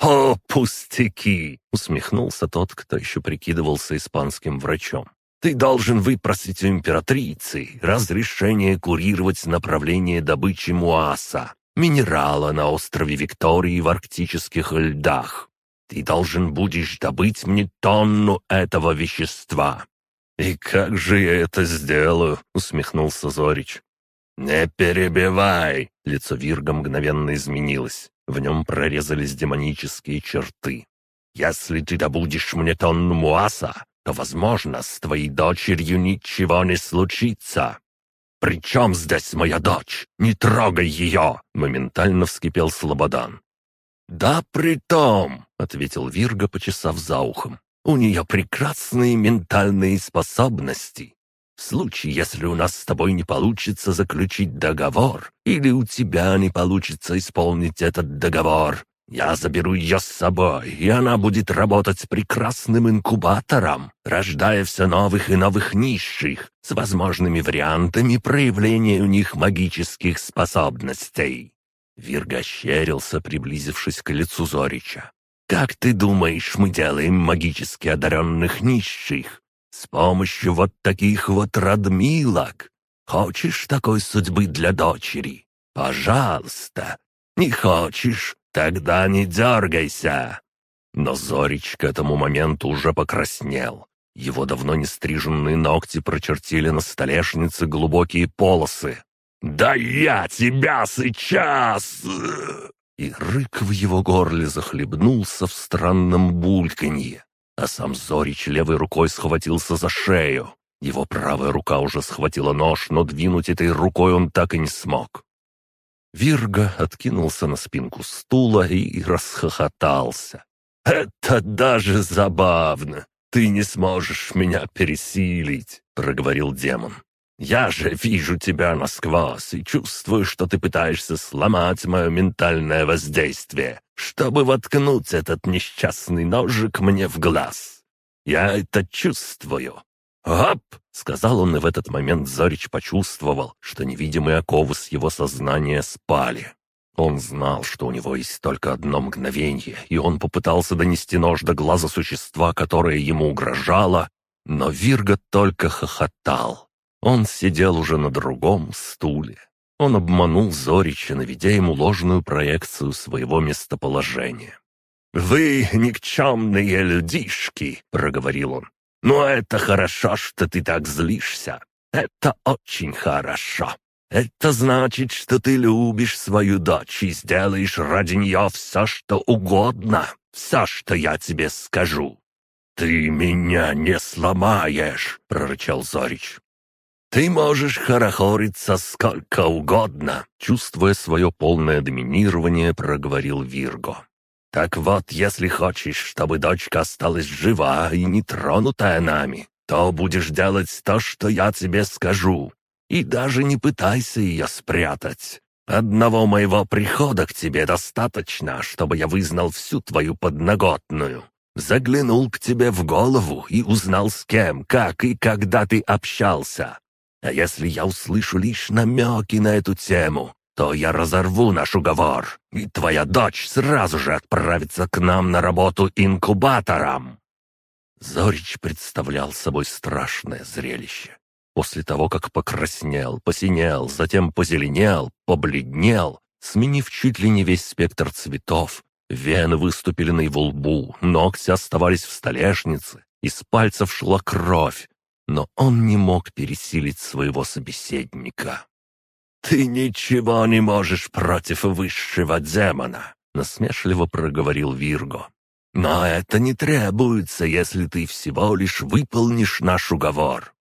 S1: «О, пустяки!» — усмехнулся тот, кто еще прикидывался испанским врачом. «Ты должен выпросить у императрицы разрешение курировать направление добычи муаса, минерала на острове Виктории в арктических льдах. Ты должен будешь добыть мне тонну этого вещества». «И как же я это сделаю?» — усмехнулся Зорич. «Не перебивай!» — лицо Вирга мгновенно изменилось. В нем прорезались демонические черты. «Если ты добудешь мне тонну муаса, то, возможно, с твоей дочерью ничего не случится». «При чем здесь моя дочь? Не трогай ее!» — моментально вскипел Слободан. «Да при том!» — ответил Вирга, почесав за ухом. «У нее прекрасные ментальные способности. В случае, если у нас с тобой не получится заключить договор, или у тебя не получится исполнить этот договор, я заберу ее с собой, и она будет работать прекрасным инкубатором, рождая все новых и новых низших, с возможными вариантами проявления у них магических способностей. Вирга ощерился, приблизившись к лицу Зорича. «Как ты думаешь, мы делаем магически одаренных низших? С помощью вот таких вот радмилок? Хочешь такой судьбы для дочери? Пожалуйста. Не хочешь? Тогда не дергайся!» Но Зорич к этому моменту уже покраснел. Его давно не стриженные ногти прочертили на столешнице глубокие полосы. «Да я тебя сейчас!» И рык в его горле захлебнулся в странном бульканье. А сам Зорич левой рукой схватился за шею. Его правая рука уже схватила нож, но двинуть этой рукой он так и не смог. Вирга откинулся на спинку стула и расхохотался. «Это даже забавно! Ты не сможешь меня пересилить!» — проговорил демон. Я же вижу тебя насквозь и чувствую, что ты пытаешься сломать мое ментальное воздействие, чтобы воткнуть этот несчастный ножик мне в глаз. Я это чувствую. «Оп!» — сказал он, и в этот момент Зорич почувствовал, что невидимые оковы с его сознания спали. Он знал, что у него есть только одно мгновение, и он попытался донести нож до глаза существа, которое ему угрожало, но Вирга только хохотал. Он сидел уже на другом стуле. Он обманул Зорича, наведя ему ложную проекцию своего местоположения. «Вы никчемные людишки!» — проговорил он. «Но это хорошо, что ты так злишься. Это очень хорошо. Это значит, что ты любишь свою дочь и сделаешь ради нее все, что угодно, все, что я тебе скажу». «Ты меня не сломаешь!» — прорычал Зорич. «Ты можешь хорохориться сколько угодно», — чувствуя свое полное доминирование, проговорил Вирго. «Так вот, если хочешь, чтобы дочка осталась жива и не тронутая нами, то будешь делать то, что я тебе скажу. И даже не пытайся ее спрятать. Одного моего прихода к тебе достаточно, чтобы я вызнал всю твою подноготную. Заглянул к тебе в голову и узнал с кем, как и когда ты общался. А если я услышу лишь намеки на эту тему, то я разорву наш уговор, и твоя дочь сразу же отправится к нам на работу инкубатором». Зорич представлял собой страшное зрелище. После того, как покраснел, посинел, затем позеленел, побледнел, сменив чуть ли не весь спектр цветов, вены выступили на его лбу, ногти оставались в столешнице, из пальцев шла кровь, но он не мог пересилить своего собеседника. «Ты ничего не можешь против высшего демона», — насмешливо проговорил Вирго. «Но это не требуется, если ты всего лишь выполнишь наш уговор.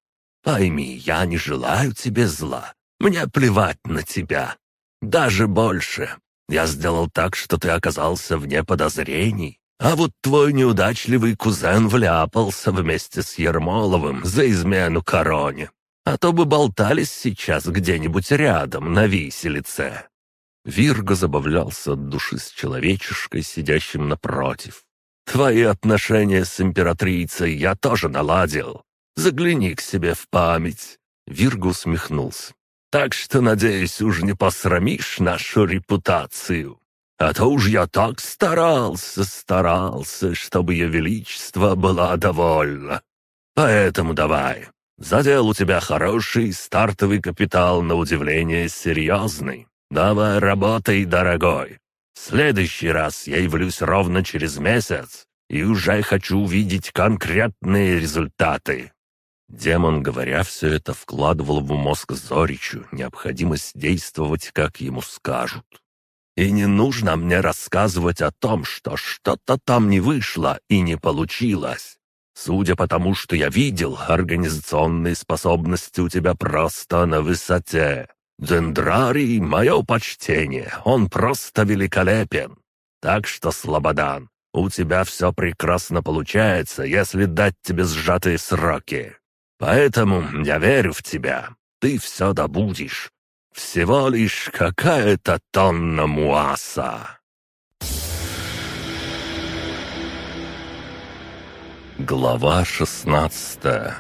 S1: Пойми, я не желаю тебе зла. Мне плевать на тебя. Даже больше. Я сделал так, что ты оказался вне подозрений. А вот твой неудачливый кузен вляпался вместе с Ермоловым за измену короне. А то бы болтались сейчас где-нибудь рядом на виселице». Вирго забавлялся от души с человечешкой, сидящим напротив. «Твои отношения с императрицей я тоже наладил. Загляни к себе в память». Вирго усмехнулся. «Так что, надеюсь, уж не посрамишь нашу репутацию. А то уж я так старался, старался, чтобы ее величество была довольна. Поэтому давай, задел у тебя хороший стартовый капитал, на удивление серьезный. Давай работай, дорогой. В следующий раз я явлюсь ровно через месяц и уже хочу увидеть конкретные результаты. Демон, говоря все это, вкладывал в мозг Зоричу необходимость действовать, как ему скажут. И не нужно мне рассказывать о том, что что-то там не вышло и не получилось. Судя по тому, что я видел, организационные способности у тебя просто на высоте. Дендрарий — мое почтение, он просто великолепен. Так что, Слободан, у тебя все прекрасно получается, если дать тебе сжатые сроки. Поэтому я верю в тебя. Ты все добудешь. Всего лишь какая-то тонна муаса. Глава шестнадцатая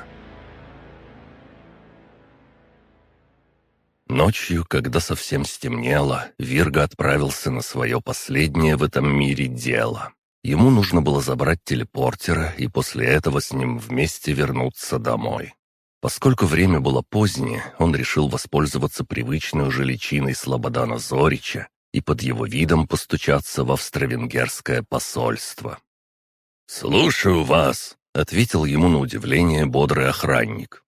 S1: Ночью, когда совсем стемнело, Вирга отправился на свое последнее в этом мире дело. Ему нужно было забрать телепортера и после этого с ним вместе вернуться домой. Поскольку время было позднее, он решил воспользоваться привычной уже личиной Слободана Зорича и под его видом постучаться в австро-венгерское посольство. «Слушаю вас», — ответил ему на удивление бодрый охранник.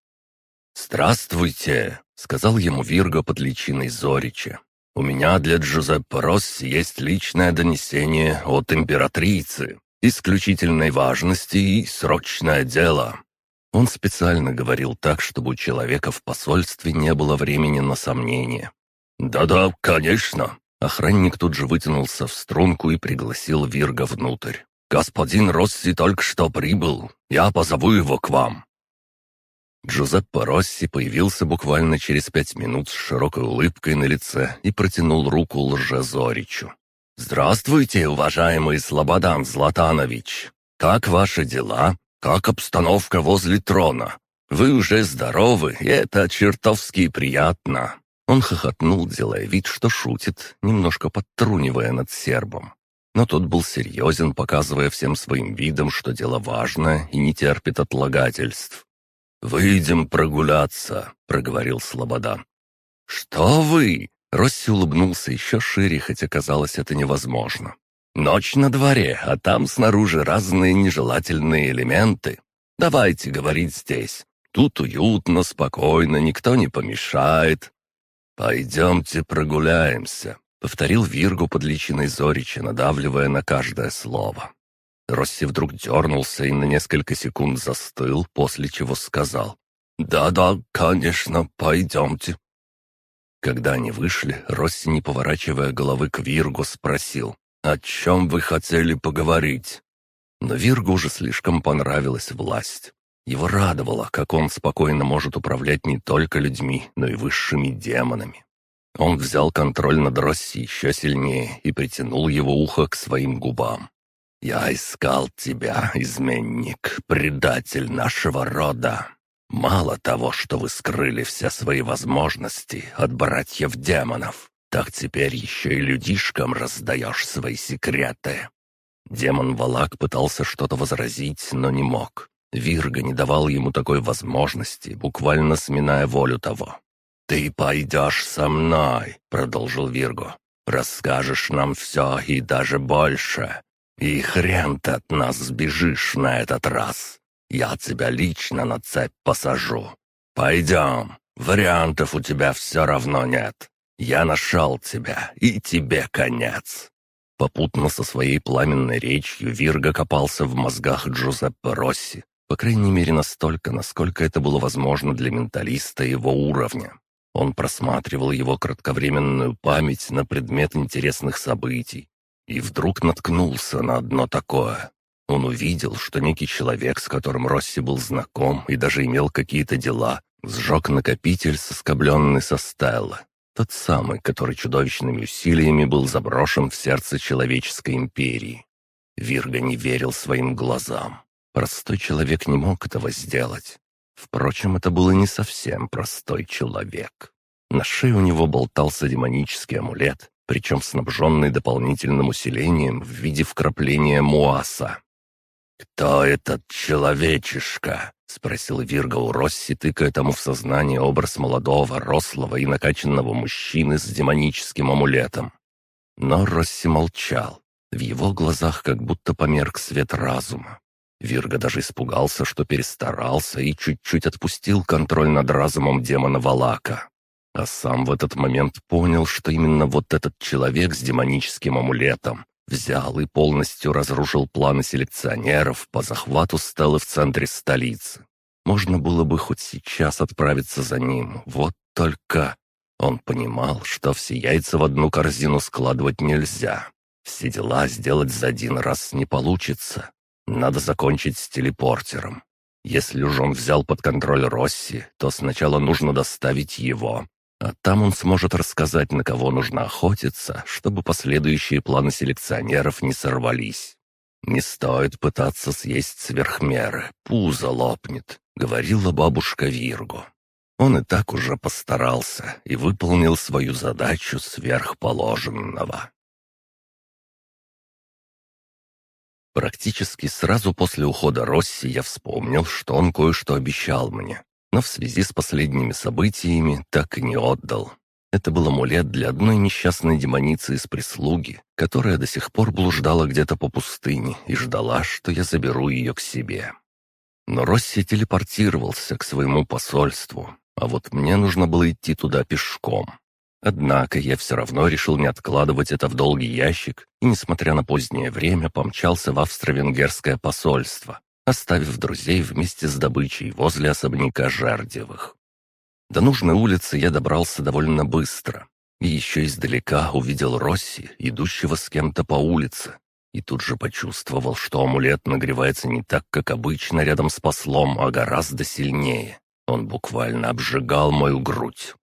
S1: «Здравствуйте», — сказал ему Вирго под личиной Зорича. У меня для Джузеппе Росси есть личное донесение от императрицы, исключительной важности и срочное дело». Он специально говорил так, чтобы у человека в посольстве не было времени на сомнения. «Да-да, конечно». Охранник тут же вытянулся в струнку и пригласил Вирга внутрь. «Господин Росси только что прибыл. Я позову его к вам». Джузеппе Росси появился буквально через пять минут с широкой улыбкой на лице и протянул руку лжезоричу. «Здравствуйте, уважаемый Слободан Златанович! Как ваши дела? Как обстановка возле трона? Вы уже здоровы, и это чертовски приятно!» Он хохотнул, делая вид, что шутит, немножко подтрунивая над сербом. Но тот был серьезен, показывая всем своим видом, что дело важное и не терпит отлагательств. «Выйдем прогуляться», — проговорил Слобода. «Что вы?» — Росси улыбнулся еще шире, хотя казалось это невозможно. «Ночь на дворе, а там снаружи разные нежелательные элементы. Давайте говорить здесь. Тут уютно, спокойно, никто не помешает». «Пойдемте прогуляемся», — повторил Виргу под личиной Зорича, надавливая на каждое слово. Росси вдруг дернулся и на несколько секунд застыл, после чего сказал «Да-да, конечно, пойдемте». Когда они вышли, Росси, не поворачивая головы к Виргу, спросил «О чем вы хотели поговорить?» Но Виргу уже слишком понравилась власть. Его радовало, как он спокойно может управлять не только людьми, но и высшими демонами. Он взял контроль над Росси еще сильнее и притянул его ухо к своим губам. «Я искал тебя, изменник, предатель нашего рода. Мало того, что вы скрыли все свои возможности от братьев-демонов, Так теперь еще и людишкам раздаешь свои секреты». Демон Валак пытался что-то возразить, но не мог. Вирга не давал ему такой возможности, буквально сминая волю того. «Ты пойдешь со мной», — продолжил Вирго. «Расскажешь нам все и даже больше. И хрен ты от нас сбежишь на этот раз. Я тебя лично на цепь посажу. Пойдем. Вариантов у тебя все равно нет. Я нашел тебя, и тебе конец». Попутно со своей пламенной речью Вирга копался в мозгах Джузеппе Росси, по крайней мере настолько, насколько это было возможно для менталиста его уровня. Он просматривал его кратковременную память на предмет интересных событий и вдруг наткнулся на одно такое. Он увидел, что некий человек, с которым Росси был знаком и даже имел какие-то дела, сжег накопитель, соскобленный со стелла. Тот самый, который чудовищными усилиями был заброшен в сердце человеческой империи. Вирга не верил своим глазам. Простой человек не мог этого сделать. Впрочем, это был и не совсем простой человек. На шее у него болтался демонический амулет, причем снабженный дополнительным усилением в виде вкрапления муаса. «Кто этот человечишка?» — спросил Вирга у Росси, тыкая тому в сознание образ молодого, рослого и накачанного мужчины с демоническим амулетом. Но Росси молчал. В его глазах как будто померк свет разума. Вирга даже испугался, что перестарался и чуть-чуть отпустил контроль над разумом демона Валака. А сам в этот момент понял, что именно вот этот человек с демоническим амулетом взял и полностью разрушил планы селекционеров по захвату стелы в центре столицы. Можно было бы хоть сейчас отправиться за ним, вот только... Он понимал, что все яйца в одну корзину складывать нельзя. Все дела сделать за один раз не получится. Надо закончить с телепортером. Если уж он взял под контроль Росси, то сначала нужно доставить его, а там он сможет рассказать, на кого нужно охотиться, чтобы последующие планы селекционеров не сорвались. «Не стоит пытаться съесть сверхмеры, пузо лопнет», — говорила бабушка Виргу. Он и так уже постарался и выполнил свою задачу сверхположенного. Практически сразу после ухода Росси я вспомнил, что он кое-что обещал мне но в связи с последними событиями так и не отдал. Это был амулет для одной несчастной демоницы из прислуги, которая до сих пор блуждала где-то по пустыне и ждала, что я заберу ее к себе. Но Росси телепортировался к своему посольству, а вот мне нужно было идти туда пешком. Однако я все равно решил не откладывать это в долгий ящик и, несмотря на позднее время, помчался в австро-венгерское посольство, оставив друзей вместе с добычей возле особняка Жардевых. До нужной улицы я добрался довольно быстро, и еще издалека увидел Росси, идущего с кем-то по улице, и тут же почувствовал, что амулет нагревается не так, как обычно рядом с послом, а гораздо сильнее. Он буквально обжигал мою грудь.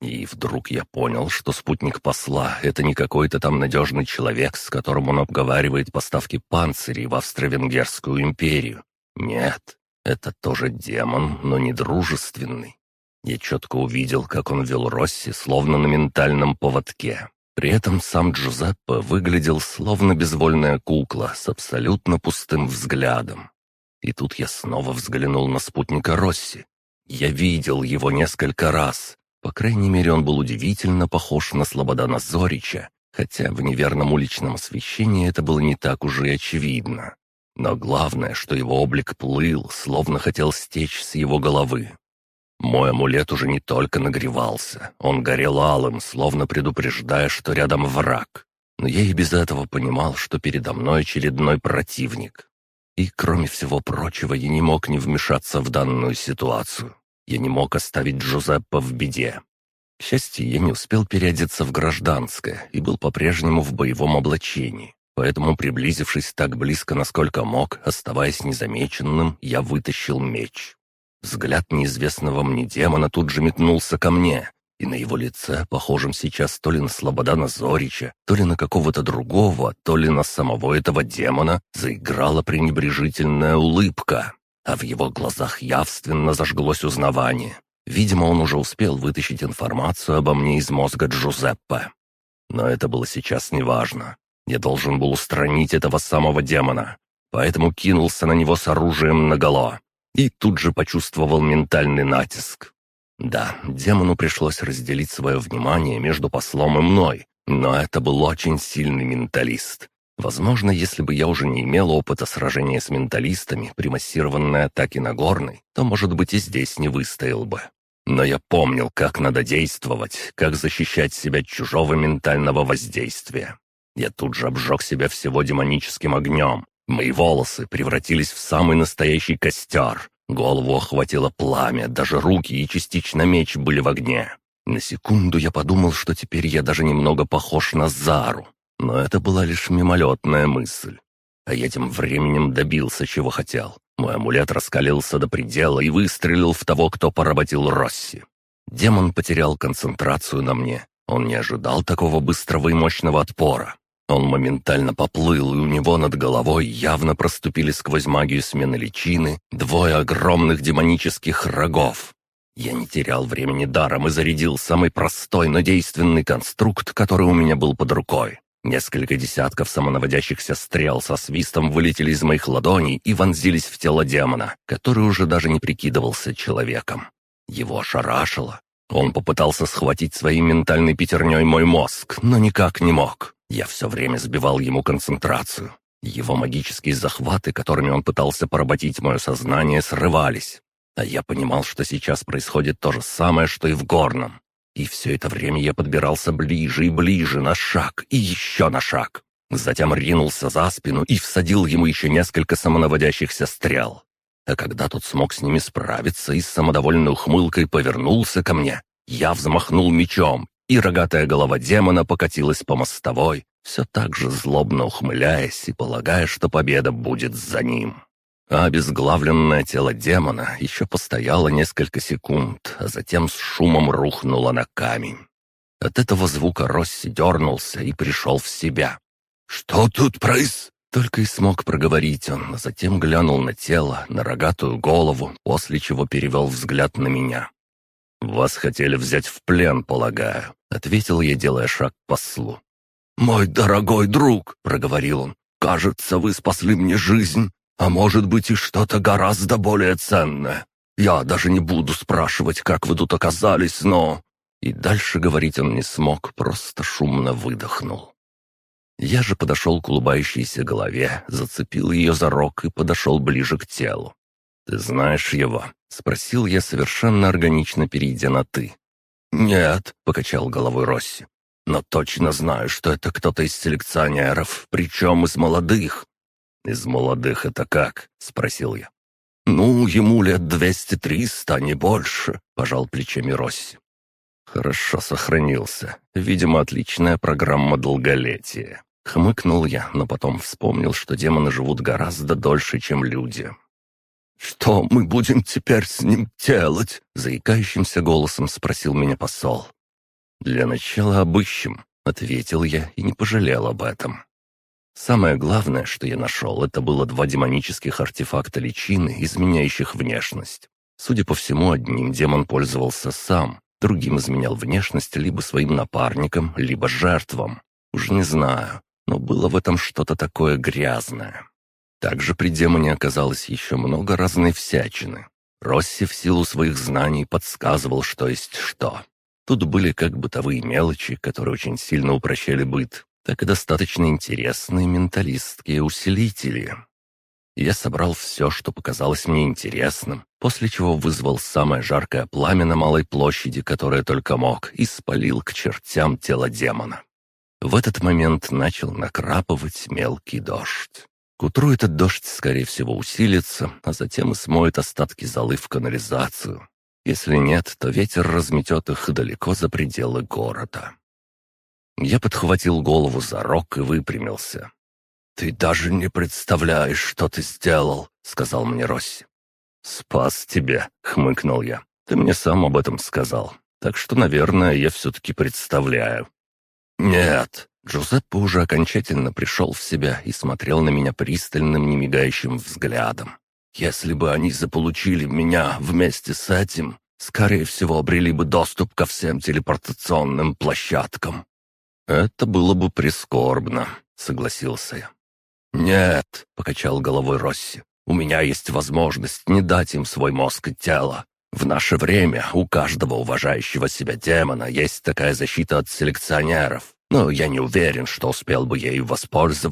S1: И вдруг я понял, что спутник посла — это не какой-то там надежный человек, с которым он обговаривает поставки панцирей в Австро-Венгерскую империю. Нет, это тоже демон, но не дружественный. Я четко увидел, как он вел Росси, словно на ментальном поводке. При этом сам Джузеппе выглядел словно безвольная кукла с абсолютно пустым взглядом. И тут я снова взглянул на спутника Росси. Я видел его несколько раз, по крайней мере, он был удивительно похож на Слободана Зорича, хотя в неверном уличном освещении это было не так уж и очевидно. Но главное, что его облик плыл, словно хотел стечь с его головы. Мой амулет уже не только нагревался, он горел алым, словно предупреждая, что рядом враг. Но я и без этого понимал, что передо мной очередной противник. И, кроме всего прочего, я не мог не вмешаться в данную ситуацию. Я не мог оставить Джузеппе в беде. К счастью, я не успел переодеться в гражданское и был по-прежнему в боевом облачении. Поэтому, приблизившись так близко, насколько мог, оставаясь незамеченным, я вытащил меч. Взгляд неизвестного мне демона тут же метнулся ко мне, и на его лице, похожем сейчас то ли на Слободана Зорича, то ли на какого-то другого, то ли на самого этого демона, заиграла пренебрежительная улыбка а в его глазах явственно зажглось узнавание. Видимо, он уже успел вытащить информацию обо мне из мозга Джузеппе. Но это было сейчас неважно. Я должен был устранить этого самого демона. Поэтому кинулся на него с оружием наголо. И тут же почувствовал ментальный натиск. Да, демону пришлось разделить свое внимание между послом и мной, но это был очень сильный менталист. Возможно, если бы я уже не имел опыта сражения с менталистами при массированной атаке на горной, то, может быть, и здесь не выстоял бы. Но я помнил, как надо действовать, как защищать себя от чужого ментального воздействия. Я тут же обжег себя всего демоническим огнем. Мои волосы превратились в самый настоящий костер. Голову охватило пламя, даже руки и частично меч были в огне. На секунду я подумал, что теперь я даже немного похож на Зару. Но это была лишь мимолетная мысль. А я тем временем добился, чего хотел. Мой амулет раскалился до предела и выстрелил в того, кто поработил Росси. Демон потерял концентрацию на мне. Он не ожидал такого быстрого и мощного отпора. Он моментально поплыл, и у него над головой явно проступили сквозь магию смены личины двое огромных демонических рогов. Я не терял времени даром и зарядил самый простой, но действенный конструкт, который у меня был под рукой. Несколько десятков самонаводящихся стрел со свистом вылетели из моих ладоней и вонзились в тело демона, который уже даже не прикидывался человеком. Его ошарашило. Он попытался схватить своей ментальной пятерней мой мозг, но никак не мог. Я все время сбивал ему концентрацию. Его магические захваты, которыми он пытался поработить мое сознание, срывались. А я понимал, что сейчас происходит то же самое, что и в горном. И все это время я подбирался ближе и ближе, на шаг и еще на шаг. Затем ринулся за спину и всадил ему еще несколько самонаводящихся стрел. А когда тот смог с ними справиться и с самодовольной ухмылкой повернулся ко мне, я взмахнул мечом, и рогатая голова демона покатилась по мостовой, все так же злобно ухмыляясь и полагая, что победа будет за ним а обезглавленное тело демона еще постояло несколько секунд, а затем с шумом рухнуло на камень. От этого звука Росси дернулся и пришел в себя. «Что тут проис?» Только и смог проговорить он, а затем глянул на тело, на рогатую голову, после чего перевел взгляд на меня. «Вас хотели взять в плен, полагаю», — ответил я, делая шаг к послу. «Мой дорогой друг», — проговорил он, — «кажется, вы спасли мне жизнь. А может быть и что-то гораздо более ценное. Я даже не буду спрашивать, как вы тут оказались, но...» И дальше говорить он не смог, просто шумно выдохнул. Я же подошел к улыбающейся голове, зацепил ее за рог и подошел ближе к телу. «Ты знаешь его?» — спросил я, совершенно органично перейдя на «ты». «Нет», — покачал головой Росси. «Но точно знаю, что это кто-то из селекционеров, причем из молодых. «Из молодых это как?» — спросил я. «Ну, ему лет двести-триста, не больше», — пожал плечами Росси. «Хорошо сохранился. Видимо, отличная программа долголетия». Хмыкнул я, но потом вспомнил, что демоны живут гораздо дольше, чем люди. «Что мы будем теперь с ним делать?» — заикающимся голосом спросил меня посол. «Для начала обыщем», — ответил я и не пожалел об этом. Самое главное, что я нашел, это было два демонических артефакта личины, изменяющих внешность. Судя по всему, одним демон пользовался сам, другим изменял внешность либо своим напарникам, либо жертвам. Уж не знаю, но было в этом что-то такое грязное. Также при демоне оказалось еще много разной всячины. Росси в силу своих знаний подсказывал, что есть что. Тут были как бытовые мелочи, которые очень сильно упрощали быт, так и достаточно интересные менталистские усилители. Я собрал все, что показалось мне интересным, после чего вызвал самое жаркое пламя на малой площади, которое только мог, и спалил к чертям тело демона. В этот момент начал накрапывать мелкий дождь. К утру этот дождь, скорее всего, усилится, а затем и смоет остатки золы в канализацию. Если нет, то ветер разметет их далеко за пределы города. Я подхватил голову за рог и выпрямился. «Ты даже не представляешь, что ты сделал», — сказал мне Росси. «Спас тебя», — хмыкнул я. «Ты мне сам об этом сказал. Так что, наверное, я все-таки представляю». «Нет». Джузеппе уже окончательно пришел в себя и смотрел на меня пристальным, немигающим взглядом. «Если бы они заполучили меня вместе с этим, скорее всего, обрели бы доступ ко всем телепортационным площадкам. «Это было бы прискорбно», — согласился я. «Нет», — покачал головой Росси, — «у меня есть возможность не дать им свой мозг и тело. В наше время у каждого уважающего себя демона есть такая защита от селекционеров, но я не уверен, что успел бы ею воспользоваться.